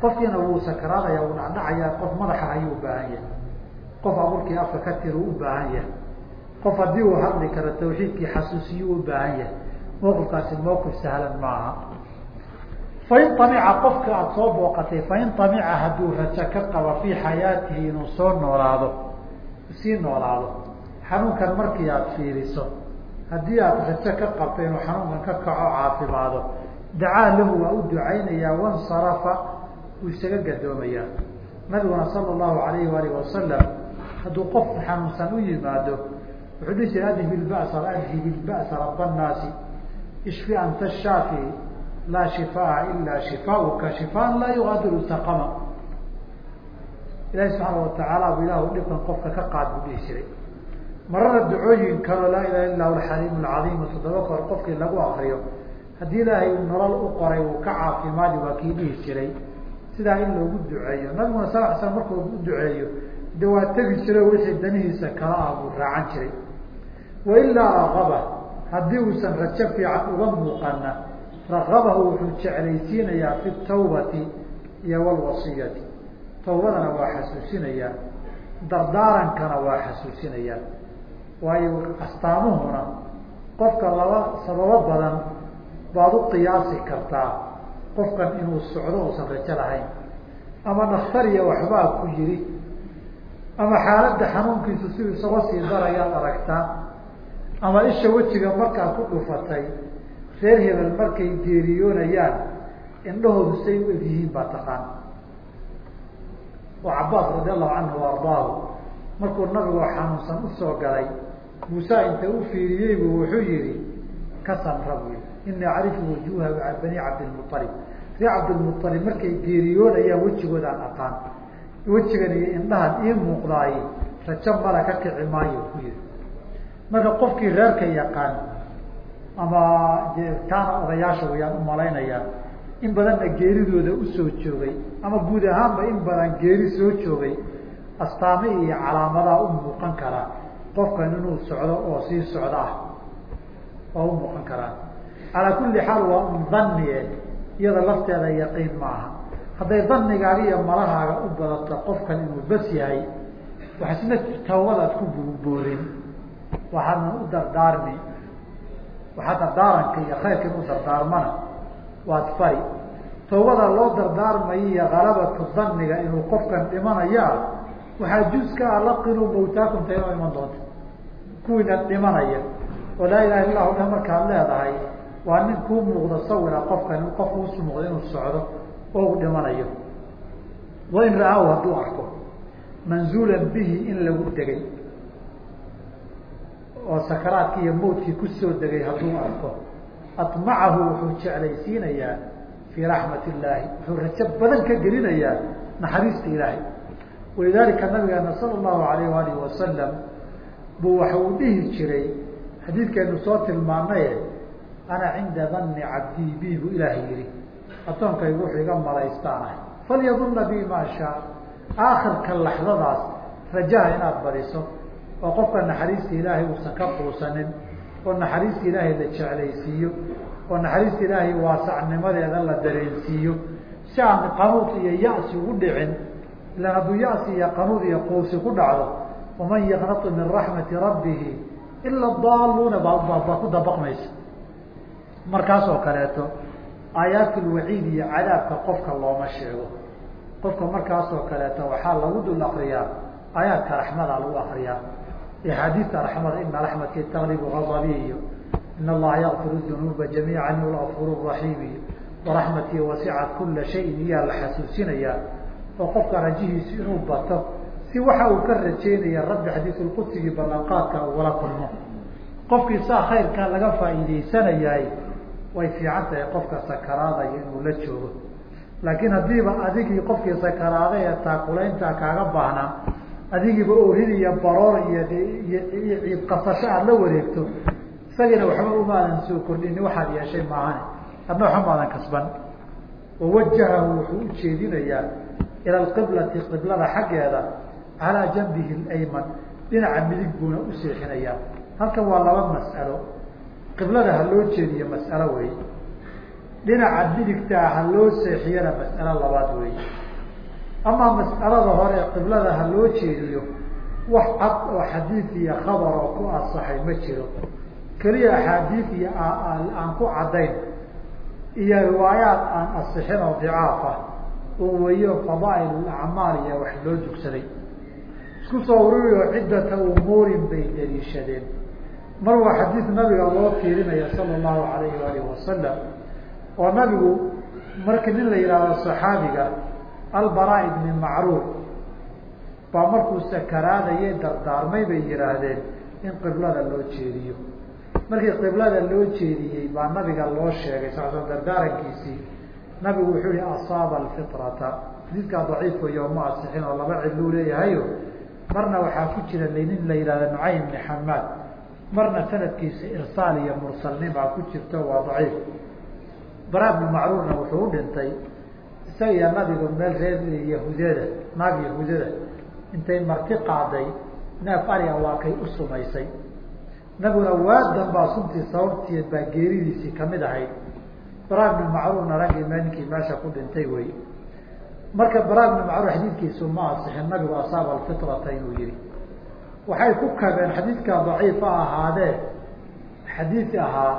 qofkiina wuu sakaraadaya uu dhacdhacaya qof madaxa ayuu ubaahan yahay qof abuurkii afka ka tir uu ubaahan yahay. Qof haddii uu hadli karo tawxiidkii xasuusiyuu ubaahan yahay. Mawqifkaasi mawqif sahlan maaha. Fain amica qofka aada soo booqatay fain amica hadduu rajo ka qaba fii xayaatihi inuu soo noolaado sii noolaado. Xanuunkan markii aada fiiriso haddii aada rajo ka qabto inuu xanuunkan ka kaco caafimaado dacaa lahu waa u ducaynayaa wansarafa wuu isaga gadoomayaa. Nabiguna sala allahu alayhi waalihi wasalam hadduu qof xanuunsan u yimaado wuxuu dhihi jiray adhib ilba'sa adhib ilba'sa raba nnaasi ishfi anta shaafi laa shifaa ilaa shifaauka shifaan laa yugaadiru saqama ilahi subxaana watacaala bu ilahu dhibkan qofka ka qaad buu dhihi jiray. Marada ducooyin kaloo laa ilaha illa alxaliim alcadiimu toddoba koor qofkii lagu akriyo haddii ilaahay uu nolol u qoray uu ka caafimaadi waa kii dhihi jiray. Sidaa in loogu duceeyo nabiguna sal l slam markuu u duceeyo de waa tegi jiro wixii danihiisa kala ah buu raacan jiray. Wailaa raqaba haddii uusan rajo fiican uga muuqana raqabahu wuxuu jeclaysiinayaa fi tawbati iyo walwasiyati tawbadana waa xasuusinayaa dardaarankana waa xasuusinayaa. Waayo astaamuhuna qofka laba sababo badan baad u qiyaasi kartaa qofkan inuu socdo uusan rajo lahayn. Ama dhaktariya waxbaa ku yiri ama xaaladda xanuunkiisu siduu isaga sii darayaad aragtaa ama isha wejiga markaa ku dhufatay reer hebel markay geeriyoonayaan indhahoodu say u egyihiin baa taqaan. Oo cabaas radi allahu canhu ardaahu markuu nabigoo xanuunsan u soo galay muuse inta u fiiriyey bu wuxuu yihi ka samra bu inii acrifu wujuha bani cabdilmualib ree cabdilmualib markay geeriyoonayaan wejigoodaan aqaan wejigan iyo indhahan ii muuqdaay rajo mala ka kici maayo ku yihi marka qofkii reerka yaqaan ama taana odayaasha wayaan umalaynayaa in badanna geeridooda u soo joogay ama guud ahaanba in badan geeri soo joogay astaami iyo calaamadaha u muuqan karaa qofkan inuu socdo oo sii socdo ah waa u muuqan karaa calaa kulli xaal waa un danie iyada lafteeda yaqiin ma aha hadday danigaaga iyo malahaaga u badato qofkan inuu bas yahay waxasna tawbadaad ku burboorin waxaadna u dardaarmi. Waxaa dardaaranka iyo khayrka inu dardaarmana waad fari. Tawbada loo dardaarmayo iyo kalabatu daniga inuu qofkan dhimanayaa waxaa juz ka ah laqinuu mawtaakum ta inoo iman doonta. Kuwiina dhimanaya oo laa ilaha illa hu dhan markaad leedahay waa nin kuu muuqda sawira qofkan qof usu muuqda inuu socdo oo u dhimanayo. Wain ra'aahu hadduu arko manzuulan bihi in lagu degay oo sakaraadkii iyo mawtkii ku soo degay hadduu arko amacahu wuxuu jeclaysiinayaa fii raxmat illaahi wuxuu rajo badan ka gelinayaa naxariista ilaahay. Walidaalika nabigeena sala allahu alayh waalihi wasalam buu waxa uu dhihi jiray xadiidkeenu soo tilmaanaye ana cinda danni cabdii bi buu ilaahay yihi addoonkaygu wuxuu iga malaystaanahay falyadunna bi maa shaa aakhirka laxdadaas rajaha inaad badiso oo qofka naxariista ilaahay uusan ka quusanin oo naxariista ilaahay la jeclaysiiyo oo naxariista ilaahay waasacnimadeeda la dareensiiyo. Si aan qanuud iyo ya'si ugu dhicin ilaan hadduu ya'si iyo qanuud iyo quusi ku dhacdo waman yaqnatu min raxmati rabbihi ila daaluuna baa ku dabaqmaysa. Markaas oo kaleeto aayaatulwaciid iyo cadaabka qofka looma sheego. Qofka markaas oo kaleeto waxaa lagu dul akriyaa aayaadka raxmada lagu akriyaa axaadiista raxmada ina raxmatka taglibu gadabi iyo in allaha yakfiru dunuuba jamiica huwa lafur raxiim iyo waraxmatii wasicat kula shayin iyaa la xasuusinayaa. Oo qofka rajihiisu inuu bato si waxa uu ka rajeynaya rabbi xadiisulqudsigii ballanqaadka ugala kulmo. Qofkii saa khayrkaa laga faa'iidaysanayaay way fiican tahay qofka sakaraadaya inuu la joogo. Laakiin haddiiba adigii qofkii sakaraaday ee taakulayntaa kaaga baahnaa adigiiba orid iyo baroor iyo iyo ciib qasasho aada la wareegto isagiina waxba umaadan soo kordhini waxaad yeeshay maahane. Adna waxba maadan kasban. Wawajahahu wuxuu u jeedinayaa ila alqiblati qiblada xaggeeda calaa janbihi alayman. Dhinaca midig buuna u seexinayaa. Halkan waa laba mas'alo qiblada ha loo jeediyo mas'alo weeye dhinaca midigtaa ha loo seexiyana mas'alo labaad weeye amaa mas'alada hore qiblada ha loo jeediyo wax cad oo xadiid iyo khabar oo ku asaxay ma jiro. Keliya axaadiid iyo aan ku caddayn iyo riwaayaat aan asixin oo dicaaf ah oo weyo fadaa'il acmaal iyo wax loo dugsaday isku soo ururiyo ciddata umuurin bay daliishadeen mar waa xadiid nabiga loo tiirinaya sala allahu alayhi waalihi wasalam oo nabigu markii nin la yidhaahdo saxaabiga albara ibni macruur baa markuu sakaraadayay dardaarmay bay yidhaahdeen in qiblada loo jeediyo. Markii qiblada loo jeediyey baa nabiga loo sheegay sal dardaarankiisii nabigu wuxuu yihi asaaba alfitrata. Xadiidkaa daciif weyo ma asixin oo laba cidluu leeyahayo marna waxaa ku jira nin la yidhahda nucaym ibni xamaad marna sanadkiisa irsaal iyo mursalnimaa ku jirto waa daciif. Bara bni macruurna wuxuu u dhintay isaga iyo nabigu meel reer yahuudada naag yahuudada intay marti qaaday neef ariga waa kay u sumaysay. Nabiguna waadan baa suntii sababtii baa geeridiisii ka mid ahayd. Bara bni macruurna raggii ninkii meesha ku dhintay wey marka bara bni macruur xadiidkiisu ma asixin nabigu asaaba alfitrata inuu yihi waxay ku kabeen xadiidkaa daciifa ahaadee. Xadiid ahaa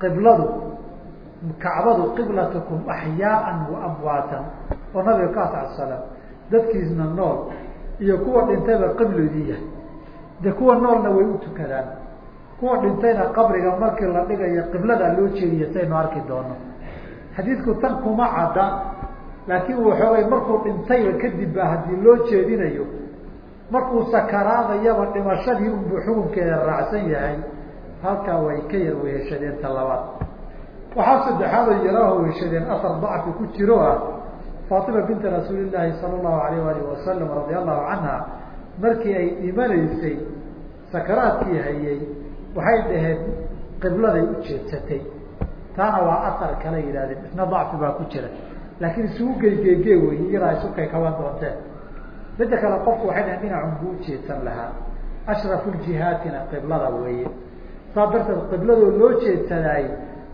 qibladu kacbadu qiblatukum axyaaan wa amwaatan. Oo nabiga ka sal slam dadkiisna nool iyo kuwa dhintayba qibloodii yahay. De kuwa noolna way u tukadaan kuwa dhintayna qabriga markii la dhigayo qibladaa loo jeediya saynu arki doono. Xadiidku tan kuma cadda laakiin waxoogay markuu dhintayba kadib ba haddii loo jeedinayo markuu sakaraadayaba dhimashadii unbuu xukunkeeda raacsan yahay halkaa way ka yar weheshadeen ta labaad. Waxaa saddexaad oo yaraaho weheshadeen asar dacfi ku jiro ah. Faatima binta rasuuli llaahi sala allahu alayh alih wasalam radia allahu canha markii ay dhimanaysay sakaraadkii hayay waxay dhaheen qibladay u jeedsatay taana waa asar kale yidhahdeen isna dacfi baa ku jira. Laakiin isugu geygeege wey iyadaa isukay kaban doonteen midda kale qofku waxay dhahen dhinacun buu ujeedsan lahaa. Ashrafu ljihaatina qiblada weeye. Saa darteed qibladoo loo jeedsadaay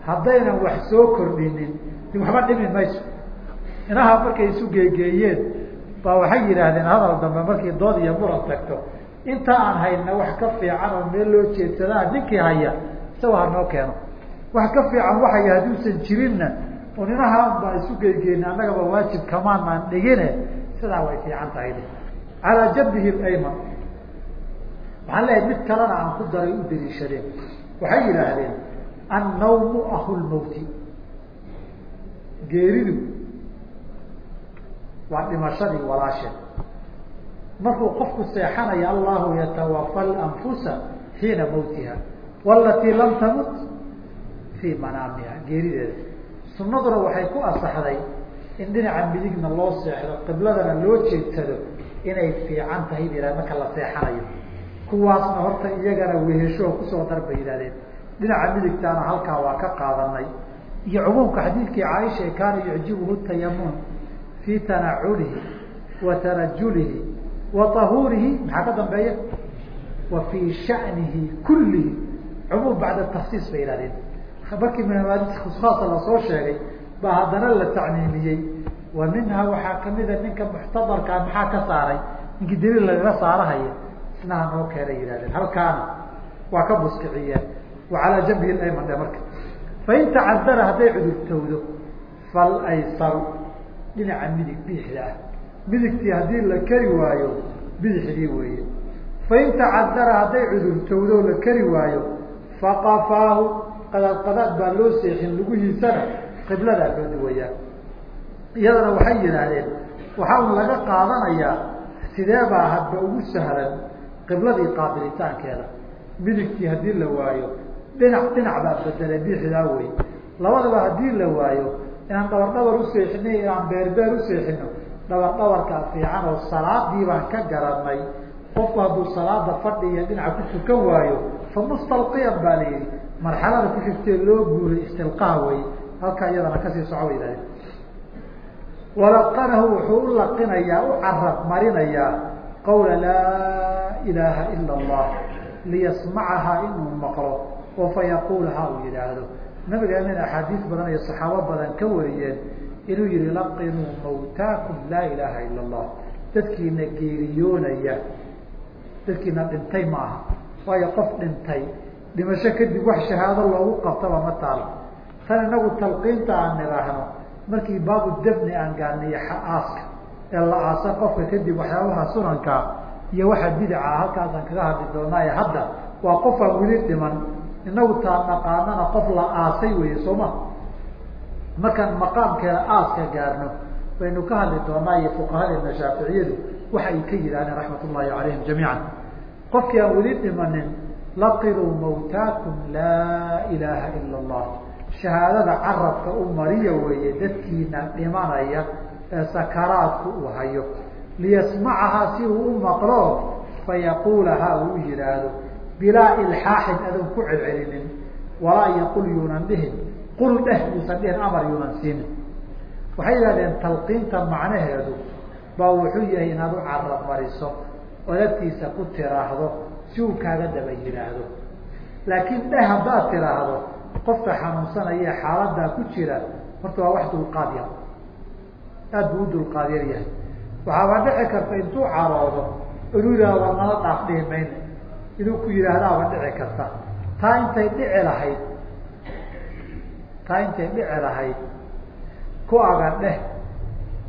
haddaynan wax soo kordhinin. Di waxba dhimi mayso. Inaha markay isu geegeeyeen baa waxay yidhaahdeen hadal dambe markii dood iyo muran tagto inta aan hayna wax ka fiican oo meel loo jeedsadaa ninkii haya isaga hanoo keeno. Wax ka fiican waxaya hadduusan jirinna oo ninahaan baa isu geegeena annagaba waajib kamaanaan dhigine sidaa way fiican tahay calaa janbihi ayman waxaan leeyahay mid kalena aan ku daray u daliishadeen waxay yidhaahdeen annawmu ahu lmawti geeridu waa dhimashadii walaasheed. Markuu qofku seexanaya allahu yatawafa lanfusa xiina mawtiha walatii lam tamut fii manaamiha. Geerideeda. Sunaduna waxay ku asaxday in dhinaca midigna loo seexdo qibladana loo jeedsado inay fiican tahay ba marka la seexanayo. Kuwaasna horta iyagana wehesho ku soo dar bay yihahdeen dhinaca midigtaana halkaa waa ka qaadanay iyo cumuumka xadiidkii caaisha kaana yucjibuhu tayamun fii tanaculihi wa tarajulihi wa tahuurihi maxaa ka dambeeya? Wa fii shanihi kullihi. Cumuum bacda taksiis bay yihahdeen markii khusaasa la soo sheegay baa haddana la tacniimiyey. Wa minha waxaa kamida ninka muxtadarkaa maxaa ka saaray? Ninkii daliil lagaga saarahaya. Isnaha noo keenay yihahdeen halkaana waa ka buskiciyeen. Wa calaa jambihi ayman dhe marka. Fain tacadara hadday cudurtowdo fal aysaru. Dhinaca midig bidixda ah. Midigtii haddii la keri waayo bidixdii weeye. Fain tacadara hadday cudurtowdo la keri waayo faqafaahu qadaad qadaad baa loo seexin lugihiisana qibladaa loo duwayaa iyadana waxay yidhaahdeen waxaa un laga qaadanayaa sidee baa hadba ugu sahlan qibladii qaabilitaankeeda? Midigtii haddii la waayo dhinac dhinac baa bedelay bidixdaa wey labadaba haddii la waayo inaan dhabar dhabar useexino inaan beer beer useexino dhabar dhabarkaa fiican oo salaadii baan ka garanay. Qofku hadduu salaada fadhi iyo dhinaca ku tukan waayo fa mustalqiyan baa la yihi marxalada ku xigtee loo guuray istilqaa wey halkaa iyadana ka sii soco yihahdeen walaqanahu wuxuu u laqinayaa u carab marinayaa qawla laa ilaaha ila allah liyasmacahaa inuu maqlo oo fa yaquulaha uu yidhaahdo. Nabigeenana axaadiis badan iyo saxaabo badan ka wariyeen inuu yihi laqinuu mawtaakum laa ilaaha ila allah. Dadkiina geeriyoonaya dadkiina dhintay maaha waayo qof dhintay dhimasho kadib wax shahaado loogu qabtaba ma taalo tan inagu talqiinta aan nidhaahno markii baabu dabni aan gaaniyo aaska ee la aasa qofka kadib waxyaabaha sunankaa iyo waxa bidaca halkaasaan kaga hadli doonaaye hadda waa qof aan weli dhiman. Inagu taa naqaanana qof la aasay weye sooma markaan maqaamkeeda aaska gaarno baynu ka hadli doonaa iyo fuqahadeena shaaficiyadu waxa ay ka yidhahdeen raxmat ullahi calayhim jamiican. Qofkii aan weli dhimanin laqinuu mawtaakum laa ilaaha ila allah shahaadada carabka u mariya weeye dadkiina dhimanaya ee sakaraadku uu hayo. Liyasmacahaa si uu u maqlo fayaquulaha uu yihaahdo bilaa ilxaaxin adoon ku celcelinin walaa yaqul yuunan dhihin qul dheh yuusan dhihin amar yuunan siinin waxay yihahdeen talqiinta macnaheedu baa wuxuu yahay inaad u carab mariso ood ku tiraahdo si uu kaaga daba yihaahdo laakiin dheh haddaad tiraahdo qofka xanuunsanaya xaaladaa ku jira horta waa wax dulqaad yar. Aad buu u dulqaad yar yahay. Waxaaba dhici karta intuu caroodo inuu yihahdo nala dhaaf inuu ku yidhaahdaaba dhici karta. Taa intay dhici lahayd taa intay dhici lahayd ku aga dheh.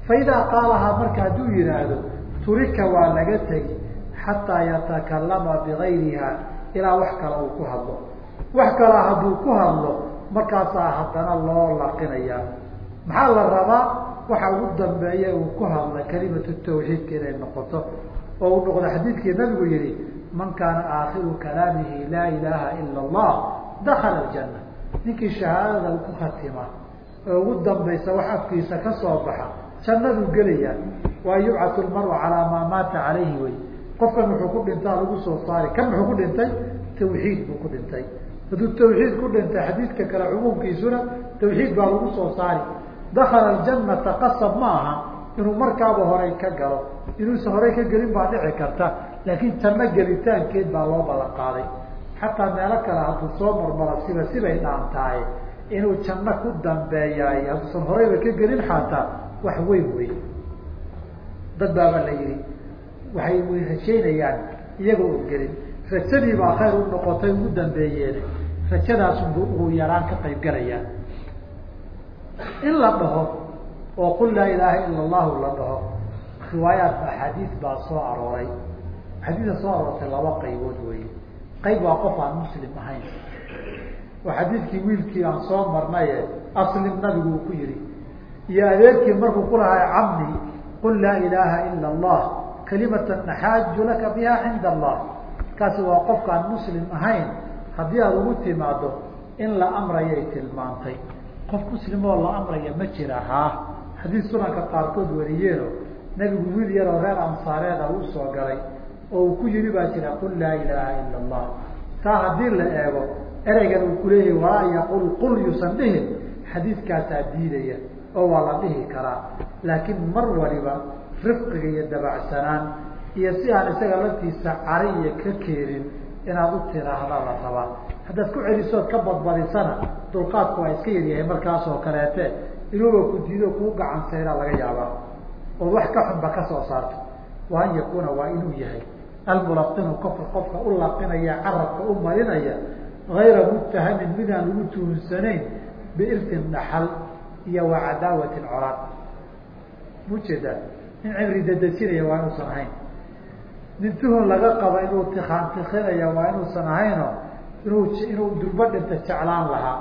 Fa idaa qaalahaa marka hadduu yihaahdo turika waa laga tegi xataa yatakalama bigayriha ilaa wax kale uu ku hadlo wax kalaa hadduu ku hadlo markaasaa haddana loo laqinayaa. Maxaa la rabaa? Waxa ugu dambeeya uu ku hadla kalimatu tawxiidka inay noqoto. Oo uu noqdo xadiidkii nabigu yihi man kaana aakhiru kalaamihi laa ilaaha ila allah dakala aljanna. Ninkii shahaadada ku khatima oo ugu dambaysa wax afkiisa ka soo baxa jannaduu gelaya waa yubcatu lmaru calaa maa maata calayhi wey. Qofkan wuxuu ku dhintaa lagu soo saari. Kan muxuu ku dhintay? Tawxiid buu ku dhintay hadduu tawxiid ku dhintay xadiidka kale cumuumkiisuna tawxiid baa lagu soo saari. Dakala aljanata qasab ma aha inuu markaaba horay ka galo inuusan horay ka gelin baa dhici karta laakiin janno gelitaankeed baa loo balan qaaday. Xataa meelo kale hadduu soo marmara siba sibay dhaan tahay inuu janno ku dambeeyaay hadduusan horayba ka gelin xataa wax weyn wey dad baaba la yihi waxay way rajaynayaan iyagoo u gelin rajadii baa khayr u noqotay ugu dambeeyeen rajadaasunbu ugu yaraan ka qayb galayaan in la dhaho oo qul laa ilaaha ila allahu la dhaho riwaayaat axaadiis baa soo arooray. Axaadiista soo aroortay laba qaybood wey qayb waa qof aan muslim ahayn. Oo xadiidkii wiilkii aan soo marnaye aslim nabigu uu ku yihi iyo adeerkii markuu ku lahaa camni qul laa ilaaha ila allah kalimatan naxaaju laka biha cinda allah kaasi waa qofkaan muslim ahayn haddii aada ugu timaado in la amrayay tilmaantay. Qof muslimoo la amraya ma jira haa haddii sunanka qaarkood wariyeeno nebigu wiil yaroo reer ansaareeda uu soo galay oo uu ku yidhi baa jira qul laa ilaaha ila allah taa haddii la eego ereygan uu kuleeyahay walaa yaqul qul yuusan dhihin. Xadiiskaasaa diidaya oo waa la dhihi karaa. Laakiin mar waliba rifqiga iyo dabacsanaan iyo si aan isaga laftiisa cari iyo ka keenin inaad u tiraahda la rabaa haddaad ku celisood ka badbadisana dulqaadku waa iska yaryahay markaas oo kaleete. Inuuba ku diido kuu gacansayna laga yaabaa. Ood wax ka xunba ka soo saarto. Wa an yakuuna waa inuu yahay. Almulaqinu kofka qofka u laqinaya carabka u marinaya gayra muttahamin midaan lagu tuhunsanayn biirtin dhaxal iyo wa cadaawatin colaad mujeedaa nin cimri dadejinaya waa inuusan ahayn nin tuhun laga qaba inuu tikaan waa inuusan ahayno inuu inuu durbo dhinta jeclaan lahaa.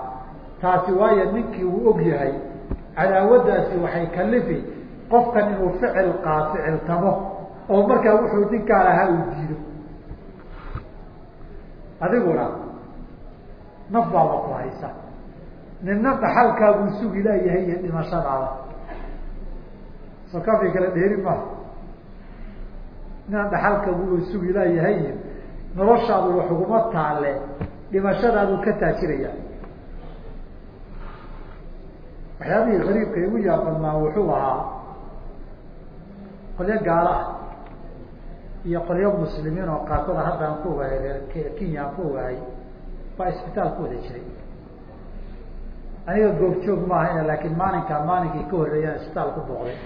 Taasi waayo ninkii uu og yahay. Cadaawadaasi waxay kalifi qofkan inuu ficil qaa ficiltamo oo markaa wuxuu ninkaa lahaa uu diido adiguna naf baaba ku haysa. Nina dhaxalkaabuu sugi laayahay iyo dhimashadaada. Soo kafi kala dheeri maha ninaan dhaxalkabuuba sugi laayahay noloshaadu wax uguma taale dhimashadaaduu ka taajiraya. Waxyaabihii qariibka igu yaabadnaa wuxuu ahaa qolyo gaalo ah iyo qolyo muslimiin oo qaarkood hadda aan ku ogahay reer kenya aan ku ogahay baa isbitaal ku wada jiray. Aniga goobjoog maaha laakiin maalinkaa maalinkii ka horreeyaan isbitaal ku booqday.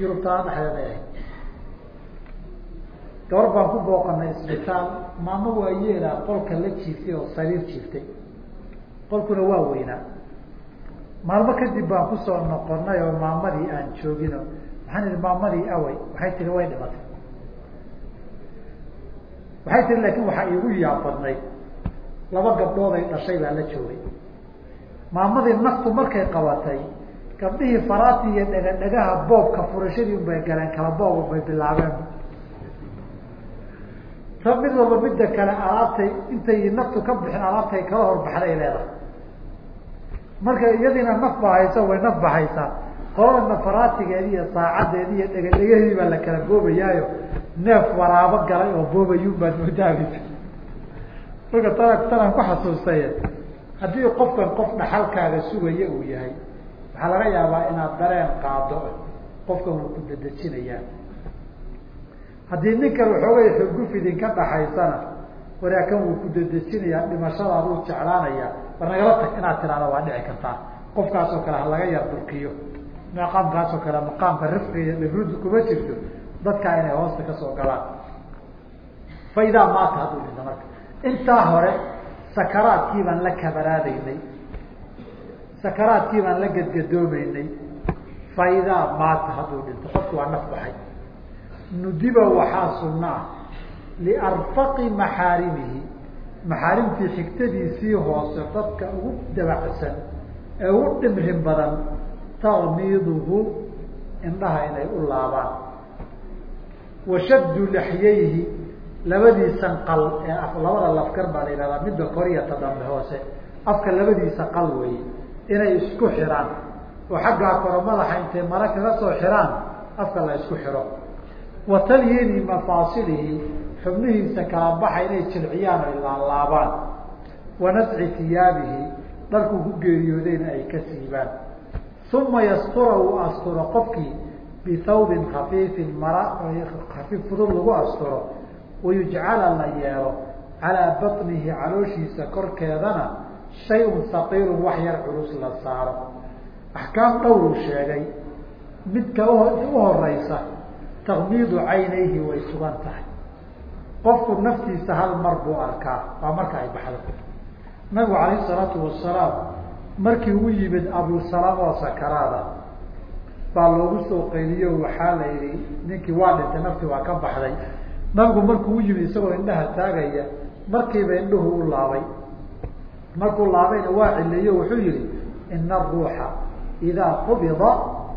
Yurubtaa dhexdeeda ahayd gabar baan ku booqanay isbitaal maamo waa yeelaa qolka la jiiftay oo sariir jiiftay qolkuna waa weynaa. Maalmo kadib baan ku soo noqonay oo maamadii aan joogino. Waxaan ihi maamadii awey waxay tihi way dhimatay. Waxay tihi laakiin waxaa iigu yaabadnayd laba gabdhood ay dhashay baa la joogay. Maamadii naftu markay qabatay gabdhihii faraati iyo dhegaha boobka furashadii un bay galeen kala boob bay bilaabeen ta mid walba midda kale alaabtay intay naftu ka bixin alaabtay kala horbaxday leedahay. Marka iyadiina naf ba hayso way naf baxaysaa qoladana faraatigeedi iyo saacadeedi iyo dhegadhegahii baa la kala boobayaayo neef waraabo galay oo boobayun baad moodaabaysa marka tana tanaan ku xasuustay haddii qofkan qof dhaxalkaaga sugaya uu yahay waxaa laga yaabaa inaad dareen qaado qofkan wuu ku dadejinayaa haddii ninkan waxoogay xoguf idinka dhaxaysana waraakan wuu ku dadejinayaa dhimashadaaduu jeclaanaya. War nagala tag inaad tiraahda waa dhici kartaa. Qofkaas oo kale ha laga yar durkiyo maqaamkaas kale maqaamka rifqiga iyo dhibrudu kuma jirto. Dadkaa inay hoosta ka soo galaan. Fa idaa maata hadduu dhinto marka. Intaa hore sakaraadkii baan la kabaraadaynay sakaraadkii baan la gadgadoomeynay. Fa idaa maata hadduu dhinto qofki waa naf baxay nudiba waxaa sunna ah liarfaqi maxaarimihi. Maxaarimtii xigtadiisii hoose dadka ugu dabacsan ee ugu dhimrin badan takmiiduhu indhaha inay u laabaan. Wa shaddu laxyayhi labadiisan qal ee labada lafgar baa la yihahdaa midda koriyata dambe hoose. Afka labadiisa qal weeye inay isku xiraan. Oo xaggaa koro madaxa intay mara kaga soo xiraan afka la isku xiro wa talyiini mafaasilihi xubnihiisa kala baxa inay jilciyaan ay laalaabaan wa nasci tiyaabihi dharkuu ku geeriyoodayna ay ka siibaan. Uma yastura uu asturo qofkii bithawbin khafiifin mara khafiif fudud lagu asturo. Wayujcala la yeelo calaa batnihi calooshiisa korkeedana shay-un saqiirun wax yar culus la saaro. Axkaam dhowruu sheegay midka u horeysa takmiidu caynayhi way sugan tahay. Qofku naftiisa hal mar buu arkaa waa marka ay baxdo. Nabigu calayhi salaatu wasalaam markii uu yimid abusalaam oo sakaraada baa loogu soo qayliyo waxaa la yihi ninkii waa dhintay naftii waa ka baxday. Nabigu markuu u yimid isagoo indhaha taagaya markiiba indhuhu u laabay. Markuu laabayna waa cileeyo wuxuu yihi ina aruuxa idaa qubida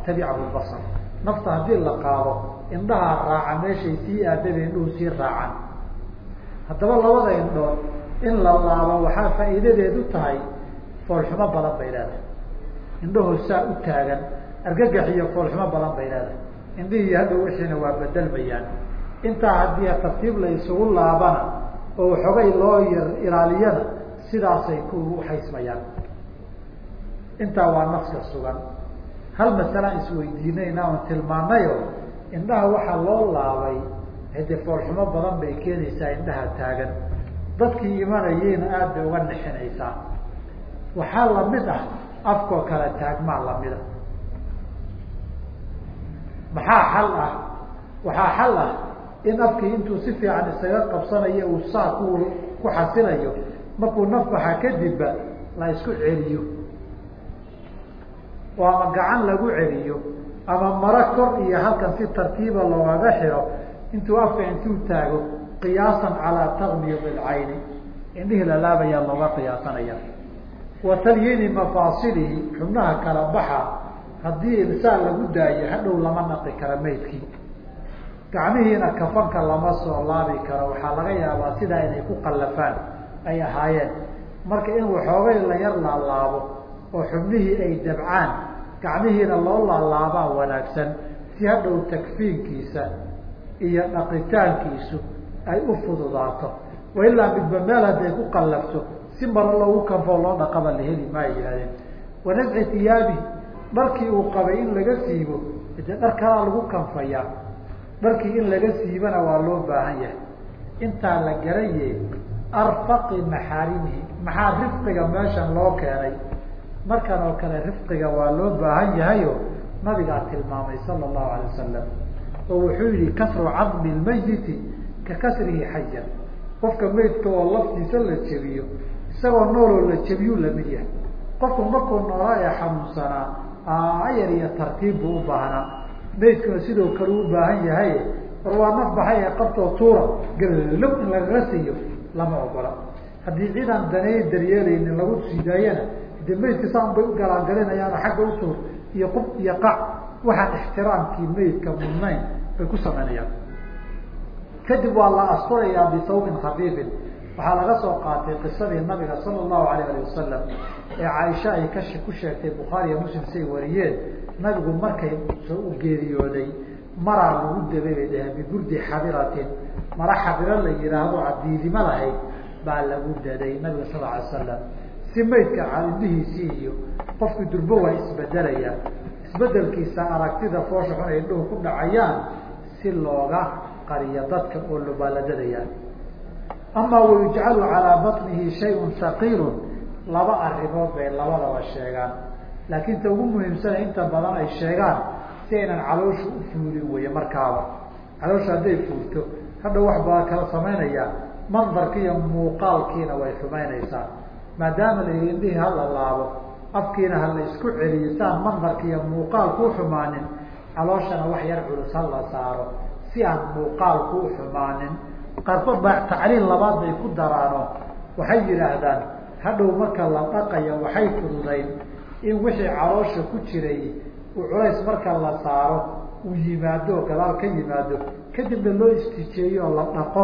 tabicahu basar nafta haddii la qaado indhaha raaca meeshay sii aadaba indhuhu sii raacan haddaba labada indhood in la laabo waxaa faa'iidadeedu tahay foolxumo badan bay leedahay. Indhahoo saa u taagan argagax iyo foolxumo badan bay leedahay. Indhihii hadda wixiina waa bedelmayaan intaa haddii tartiib la isugu laabana oo waxoogay loo yar ilaaliyana sidaasay ku haysmayaan. Intaa waa naska sugan. Hal masalaan isweydiinayna oon tilmaanayo indhaha waxaa loo laabay hade foolxumo badan bay keenaysaa indhaha taagan. Dadkii imanayeyna aada bay uga nixinaysaa. Waxaa la mid ah afkoo kale taagmaa lamida maxaa xal ah? Waxaa xal ah in afkii intuu si fiican isaga qabsanayo uu saa ku ku xasilayo markuu nafbaxa kadibba la isku celiyo. Oo ama gacan lagu celiyo ama maro kor iyo halkan si tartiiba loogaga xiro intuu afka intuu taago qiyaasan calaa taqmiyad ilcayni indhihii lalaabayaa looga qiyaasanaya wa talyiini mafaasilihi xubnaha kala baxa haddii insaan lagu daayo hadhow lama naqi karo maydkii. Gacmihiina kafanka lama soo laabi karo. Waxaa laga yaabaa sidaa inay ku qallafaan ay ahaayeen. Marka in waxoogay la yar laalaabo oo xubnihii ay dabcaan gacmihiina loo laalaabaa wanaagsan si hadhow takfiinkiisa iyo dhaqitaankiisu ay u fududaato. Wailaa midba meel hadday ku qallafto si maro loogu kanfoo loo dhaqaba la heli maayo yihahdeen wanasci tiyaabi dharkii uu qabay in laga siibo de dhar kalaa lagu kanfayaa dharkii in laga siibana waa loo baahan yahay. Intaa la garaye arfaqi maxaarimihi maxaa rifqiga meeshan loo keenay markan oo kale rifqiga waa loo baahan yahayo nabigaa tilmaamay sala allahu alay wasalam oo wuxuu yihi kasru cadmi lmayiti ka kasrihi xayan qofka maydka oo laftiisa la jebiyo isagoo nooloo la jebiyuu la mid yahay. Qofku markuu noolaa ee xanuunsanaa ayar iyo tartiib buu u baahnaa. Maydkuna sidoo kale u baahan yahay war waa naf baxay ee qabtoo tuura gallow in lagaga siiyo lama ogola. Haddii cidaan danay daryeelaynin lagu siidaayana de maydka saan bay u galaangalinayaano xagga utuur iyo qub iyo qac. Waxaan ixtiraamkii maydka mudnayn bay ku samaynayaan kadib waa la asturayaa bisawbin khafiifin. Waxaa laga soo qaatay qisadii nabiga sala allahu alayh ali wasalam ee caaisha ay ka ku sheegtay bukhaariya muslim say wariyeen. Nabigu markay u geeriyooday maraa lagu dabay bay dhaheen biburdi xabiratin. Mara xabiro la yihaahdo lahayd baa lagu daday nabiga sal alay slam si maydka indhihiisii iyo qofkii durbo waa isbedelaya. Isbedelkiisa aragtida foosha xun ay indhuhu ku dhacayaan si looga qariyo dadka oo lobaaladadayaan amaa wayujcalu calaa batnihi shayun saqiilun laba arrimood bay labadaba sheegaan. Laakiin ta ugu muhiimsana inta badan ay sheegaan si aynan caloosha u fuulin weye markaaba. Caloosha hadday fuulto hadha wax baa kala samaynayaa mandarki iyo muuqaalkiina way xumaynaysaa maadaama la yihi indhihii hala laabo. Afkiina ha la isku celiyo saan mandarka iyo muuqaalku uxumaanin calooshana wax yar culus ha la saaro. Si aan muuqaalku uxumaanin qaarkood baa tacliil labaad bay ku daraano. Waxay yidhaahdaan hadhow marka la dhaqayo waxay fududayn. In wixii caloosha ku jiray uu culays marka la saaro uu yimaado gadaal ka yimaado kadibna loo istijeeyo la dhaqo.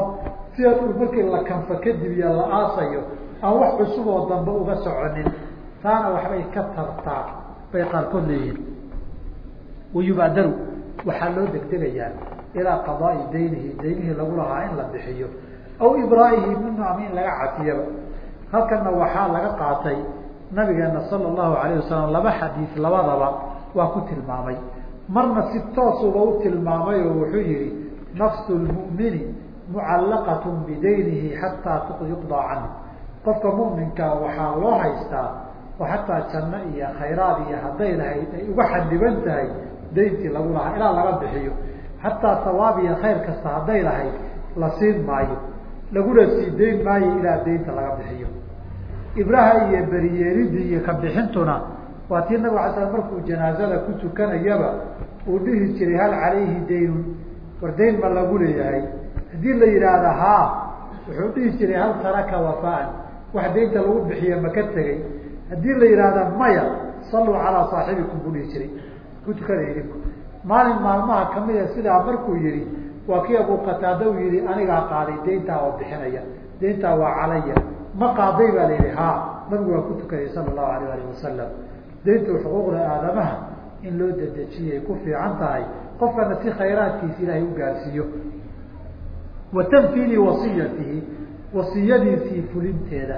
Si markii la kanfo kadib iyo la aasayo aan wax cusub oo dambe uga soconin taana waxbay ka tartaa bay qaarkood leeyihiin. Wayubaadaru waxaa loo degdegayaa ilaa qadaai daynihi daynihii lagu lahaa in la bixiyo aw ibraa'ihi minhu ama in laga cafiyaba halkana waxaa laga qaatay nabigeena sala allahu alayh wasalam laba xadiis labadaba waa ku tilmaamay. Marna si toosuba u tilmaamay oo wuxuu yihi nafsu lmu'mini mucallaqatun bidaynihi xataa yuqdaa canhu qofka mu'minkaa waxaa loo haystaa oo xataa janno iyo khayraad iyo hadday lahayd ay uga xadiban tahay dayntii lagu lahaa ilaa laga bixiyo. Xataa sawaab iyo khayr kasta hadday lahayd la siin maayo. Laguna sii dayn maayo ilaa daynta laga bixiyo. Ibraha iyo beriyeelidii iyo ka bixintuna waa tii nabig ala slam markuu janaazada ku tukanayaba uu dhihi jiray hal calayhi daynun? War dayn ma lagu leeyahay. Haddii la yidhaahda haa wuxuu dhihi jiray hal taraka wafaan wax daynta lagu bixiye ma ka tegey. Haddii la yidhaahda maya saluu calaa saaxibikum buu dhihi jiray. Ku tukada idinku maalin maalmaha kamida sidaa markuu yihi waa kii abu qataada uu yihi anigaa qaaday dayntaa oo bixinaya. Dayntaa waa calaya. Ma qaaday baa la yihi ha nabigu waa ku tukaday sala allahu alayh alih wasalam dayntu xuquuqda aadamaha in loo dedejiyay ku fiican tahay. Qofkana si khayraadkiisa ilaahay u gaarsiiyo. Wa tanfiili wasiyatihi wasiyadiisii fulinteeda.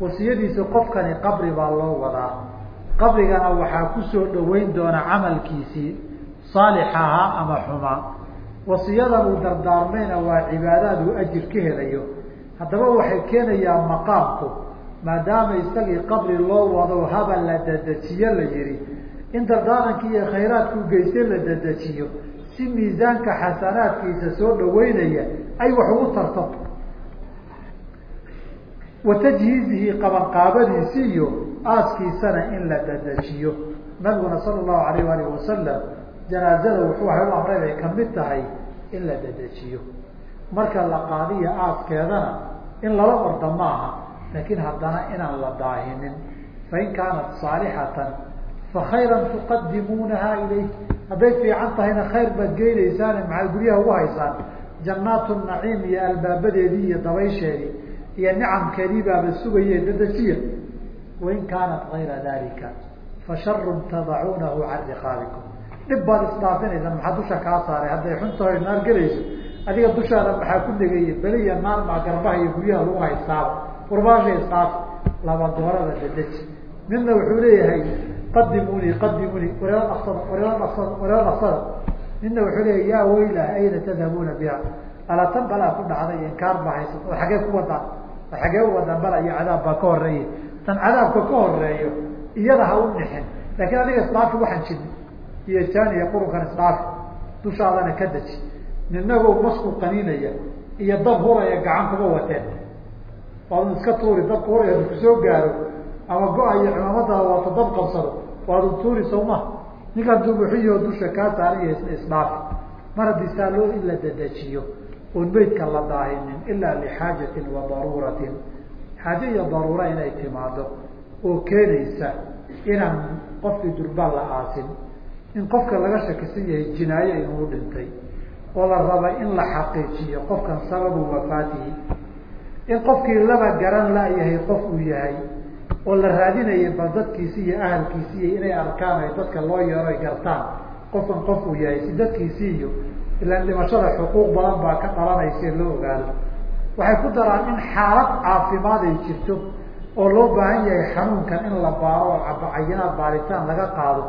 Wasiyadiisa qofkani qabri baa loo wadaa. Qabrigana waxaa ku soo dhaweyn doona camalkiisii saalixa ahaa ama xumaa wasiyadan uu dardaarmayna waa cibaadaad uu ajir ka helayo. Haddaba waxay keenayaa maqaamku maadaama isagii qabri loo wado haba la dedejiyo la yihi in dardaarankii iyo khayraadkuu geystay la dedejiyo si miisaanka xasanaadkiisa soo dhaweynaya ay wax ugu tarto wa tajhiizihi qabanqaabadiisi iyo aaskiisana in la dedejiyo nabiguna sala allahu alayh alih wasalam janaazada wuxuu waxay u amray bay ka mid tahay in la dedejiyo marka la qaadiyo aaskeedana in lala orda maaha laakiin haddana inaan la daahinin. Fain kaanat saalixatan fakhayran tuqadimuunaha ilayh. Hadday fiican tahayna khayr baad geynaysaane maxaad guryaha ugu haysaan? Jannaatu naciim iyo albaabadeedii iyo dabaysheedii iyo nicamkeedii baaba sugaye dedejiya wain kaanat gayra dalika fasharun tadacuunahu can riqaabikum. Dhib baad isdhaafinaysa maxaa dusha kaa saaray? Hadday xuntaho naar gelayso adiga dushaada maxaa ku negaya beliya naar maa garbaha iyo guryaha lagu haystaaba qurbaasha isdhaaf laba doorada dedeji. Midna wuxuu leeyahay qadimunii qadimunii wareela dhaqsada wareela dhaqsada wareela dhaqsada midna wuxuu leeyahay yaa weylah ayna tadhabuuna biha alatan balaa ku dhacday inkaar baa haysa oo xaggee ku wadaan oo xaggee u bala iyo cadaab baa ka horreeya tan cadaabka ka horeeyo iyada ha u dhixin laakiin adiga isdhaafi waxaan jidni iyo jaaniya qurunkan isdhaafi dushaadana ka deji. Ninagoo masku qaniinaya iyo dab huraya gacan kuma wateen. Waadu iska tuuri dabka huraya hadu ku soo gaaro ama go- iyo cimaamadaada waato dab qabsado waadu tuuri sawma ninkaan dubuxiyo dusha kaa saaranya isna isdhaafi mar haddii saa loo in la dedejiyo oon meydka la daahinin ilaa lixaajatin wa daruuratin. Xaaje iyo daruura inay timaado oo keenaysa inaan qofkii durbaan la aasin. In qofka laga shakisan yahay jinaaye inuu dhintay oo la raba in la xaqiijiyo qofkan sababu wafaatihi in qofkii laba garan la-yahay qof uu yahay oo la raadinaya bal dadkiisi iyo ahalkiisi iyo inay arkaan ay dadka loo yeero gartaan qofkan qof uu yahay si dadkiisii ilaan dhimashada xuquuq badan baa ka dhalanaysa loo ogaado. Waxay ku daraan in xaalad caafimaad ay jirto oo loo baahan yahay xanuunkan in la baaro oo cabacayinaad baaritaan laga qaado.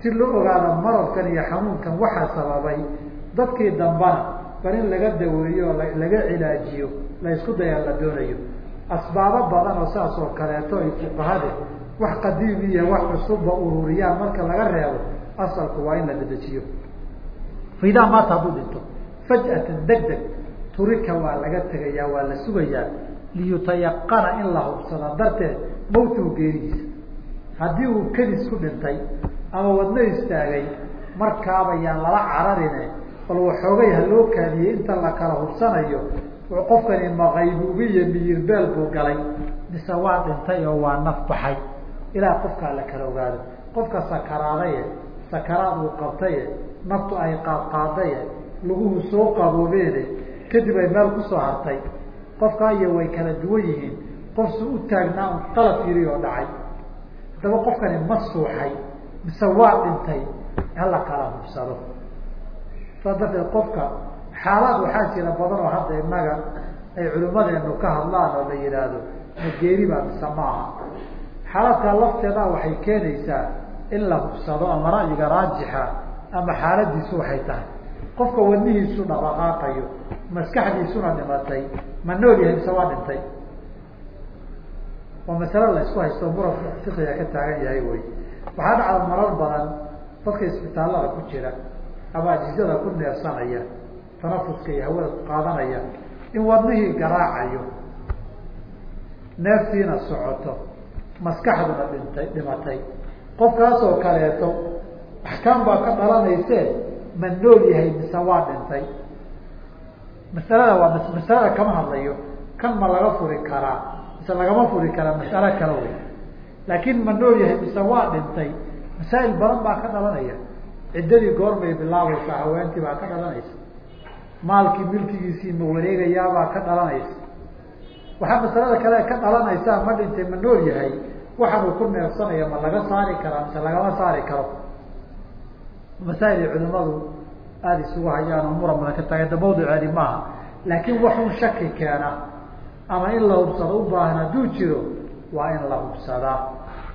Si loo ogaado mararkan iyo xanuunkan waxaa sababay dadkii dambana bal in laga daweeyo oo laga cilaajiyo la isku dayaa la doonayo. Asbaabo badan oo saas oo kaleeto ay fuqahade wax qadiim iyo wax cusubba ururiyaan marka laga reebo asalku waa in la dedejiyo idaa maata hadduu dhinto faj'atan deg deg turika waa laga tegayaa waa la sugayaa liyutayaqana in la hubsado. Darteed mawtuhu geeridiisa haddii uu kedis ku dhintay ama wadno istaagay markaaba yaan lala cararine. Bal waxoogay ha loo kaadiyey inta la kala hubsanayo qofkani maqaybuubiya miyirbeel buu galay. Mise waa dhintay oo waa naf baxay. Ilaa qofkaa la kala ogaado. Qofka sakaraadaye sakaraad uu qabtaye naftu ay qaadqaadaye laguhu soo qaboobeene kadib ay meel ku soo hartay. Qofkaa iyo way kala duwan yihiin. Qofsu u taagnaa un qalab yiri oo dhacay. Haddaba qofkani ma suuxay mise waa dhintay hala kala hubsado. Saas darteed qofka xaalaad waxaa jira badan oo hadda innaga ay culimmadeenu ka hadlaan oo la yihaahdo ma geeri baa mise maaha xaaladkaa lafteeda waxay keenaysaa in la hubsado ama ra'yiga raajixa ama xaaladiisu waxay tahay. Qofka wadnihiisu dhaqaqaaqayo maskaxdiisuna dhimatay ma nool yahay mise waa dhintay? Waa masalo la isku haysto muranka fiqiga ka taagan yahay wey waxaa dhacda marar badan dadka isbitaallada ku jira ama ajizada ku neefsanaya tanafuska iyo hawada qaadanaya in wadnihii garaacayo neeftiina socoto maskaxduna dhintay dhimatay qofkaasoo kaleeto axkaam baa ka dhalanayse ma nool yahay mise waa dhintay. Masalada waa masalada kama hadlayo kan ma laga furi karaa mise lagama furi karaa masalo kale wey. Laakiin ma nool yahay mise waa dhintay masaa'il badan baa ka dhalanaya. Ciddadii goormay bilaabaysaa haweentii baa ka dhalanaysa. Maalkii milkigiisii ma wareegayaabaa ka dhalanaysa. Waxaa masalada kale ka dhalanaysaa ma dhintay ma nool yahay waxaanuu ku neefsanaya ma laga saari karaa mise lagama saari karo. Masaa'il culimadu aada isugu hayaan oo muran badan ka taaganta mawdiceedi maaha laakiin waxun shaki keena ama in la hubsado u baahan hadduu jiro waa in la hubsadaa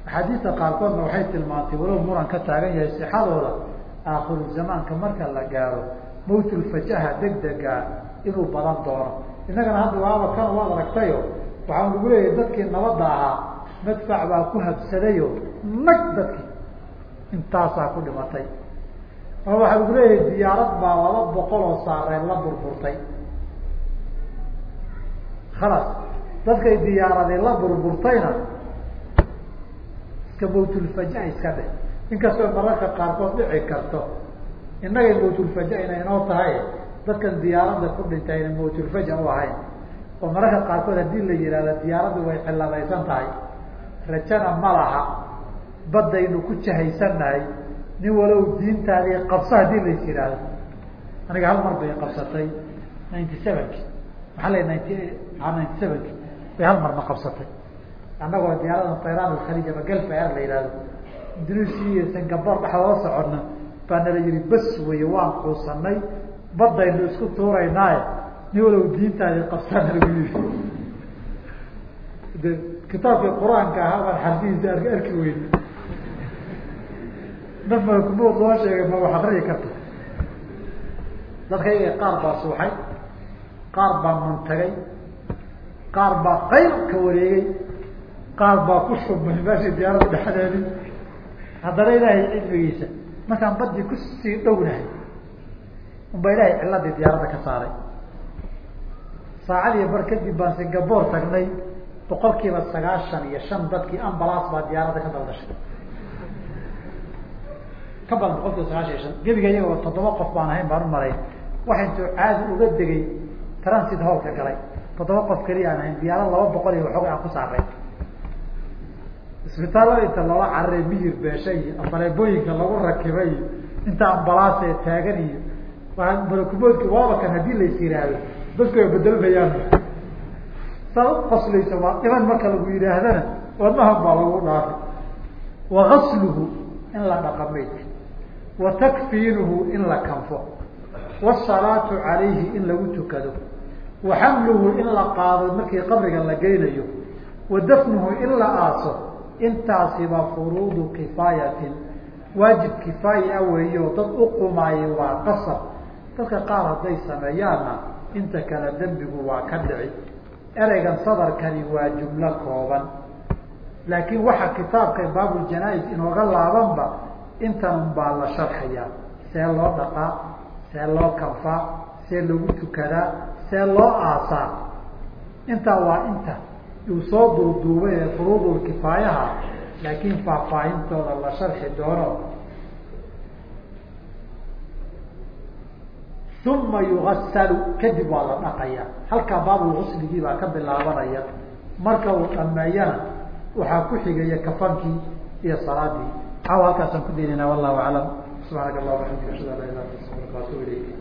axaadiista qaarkoodna waxay tilmaantay walow muran ka taagan yahay sixadooda aakhiru zamaanka marka la gaaro mawtulfajaha degdega inuu badan doono. Innagana hadda waaba kan waad aragtayo waxaa lagu leeyahay dadkii nabadda ahaa madfac baa ku habsadayo nag dadkii intaasaa ku dhimatay. Ama waxaa lagu leeyahay diyaarad baa laba boqol oo saareen la burburtay. Khalas dadkay diyaaradii la burburtayna iska mawtulfaja iska dheh inkastoo mararka qaarkood dhici karto innagay mawtulfaja ina inoo tahay dadkan diyaaradda ku dhintay ayna mawtulfaja u ahayn. Oo mararka qaarkood haddii la yihahdo diyaaraddu way ciladaysan tahay rajana ma laha baddaynu ku jahaysannahay nin walow diintaadii qabso haddii lais yidhaahdo. Aniga hal mar bay qabsatay ninety sevenki maxaa la ninety ninety sevenki bay hal marna qabsatay. Annagoo diyaarada tayran alkhaliij ama galfa air la yihahdo indonesia iyo singapore dhexdooda soconna baa nala yihi bas wey waan quusanay badaynu isku tuuraynaaye nin walow diintaadii qabsaana *laughs* lagu yihi de kitaabkii qur'aanka ahaa baan xarfihiisa ark arki weyne naf malkumawd loo sheegay ma wax akrigi karta dadka iyaga qaar baa suuxay qaar baa mantagay qaar baa qayl ka wareegay qaar baa ku shubmay meeshii diyaaradda dhexdeedii haddana ilaahay cilmigiisa markaan badii ku sii dhownahay unba ilaahay ciladii diyaaradda ka saaray. Saacadiiyo bar kadib baan singapore tagnay boqol kiiba sagaashan iyo shan dadkii ambalaas baa diyaaradda ka daldashay ka badan boqol sagaashan iyo shan gebiga iyagoo toddoba qof baan ahayn baan u maray waxa intuu caadi uga degay transit hallka galay. Toddoba qof keliya aan ahayn diyaarad laba boqol iyo waxoogay aan ku saaray isbitaallada inta loola cararay miyir beesha ambaleebooyinka lagu rakibay iyo inta ambalaasee taagan iyo waa malakumoodki waaba kan lais yidhaahdo dadku ay bedelmayaan saa u qoslaysa waa dhiman marka lagu yidhaahdana wadnahan baa lagu dhaafay wa gasluhu in la dhaqa maydka wa takfiinuhu in la kanfo. Wasalaatu calayhi in lagu tukado. Wa xamluhu in la qaado markii qabriga la geynayo. Wa dafnuhu in la aaso. Intaasiba furuudu kifaayatin. Waajib kifaaya a weeyo dad u qumaayay waa qasab. Dadka qaar hadday sameeyaanna inta kale dembigu waa ka dhici ereygan sadarkani waa jumlo kooban. Laakiin waxaa kitaabka baabuljanaa-is inooga laabanba intanun baa la sharxayaa. See loo dhaqaa see loo kanfaa see lagu tukadaa see loo aasaa. Intaa waa inta uu soo duuduubay ee furuudulkifaayaha laakiin faahfaahintooda la sharxi doono uma yugasalu kadib waa la dhaqaya halkaa baabulgusligii baa ka bilaabanaya marka uu dhameeyana waxaa ku xigaya kafankii iyo salaadii caawa halkaasaan ku daynayna wallahu aclam subxaanaka allah waxamdika ashhadu an la ilah astaغfiruka waatubu ilayk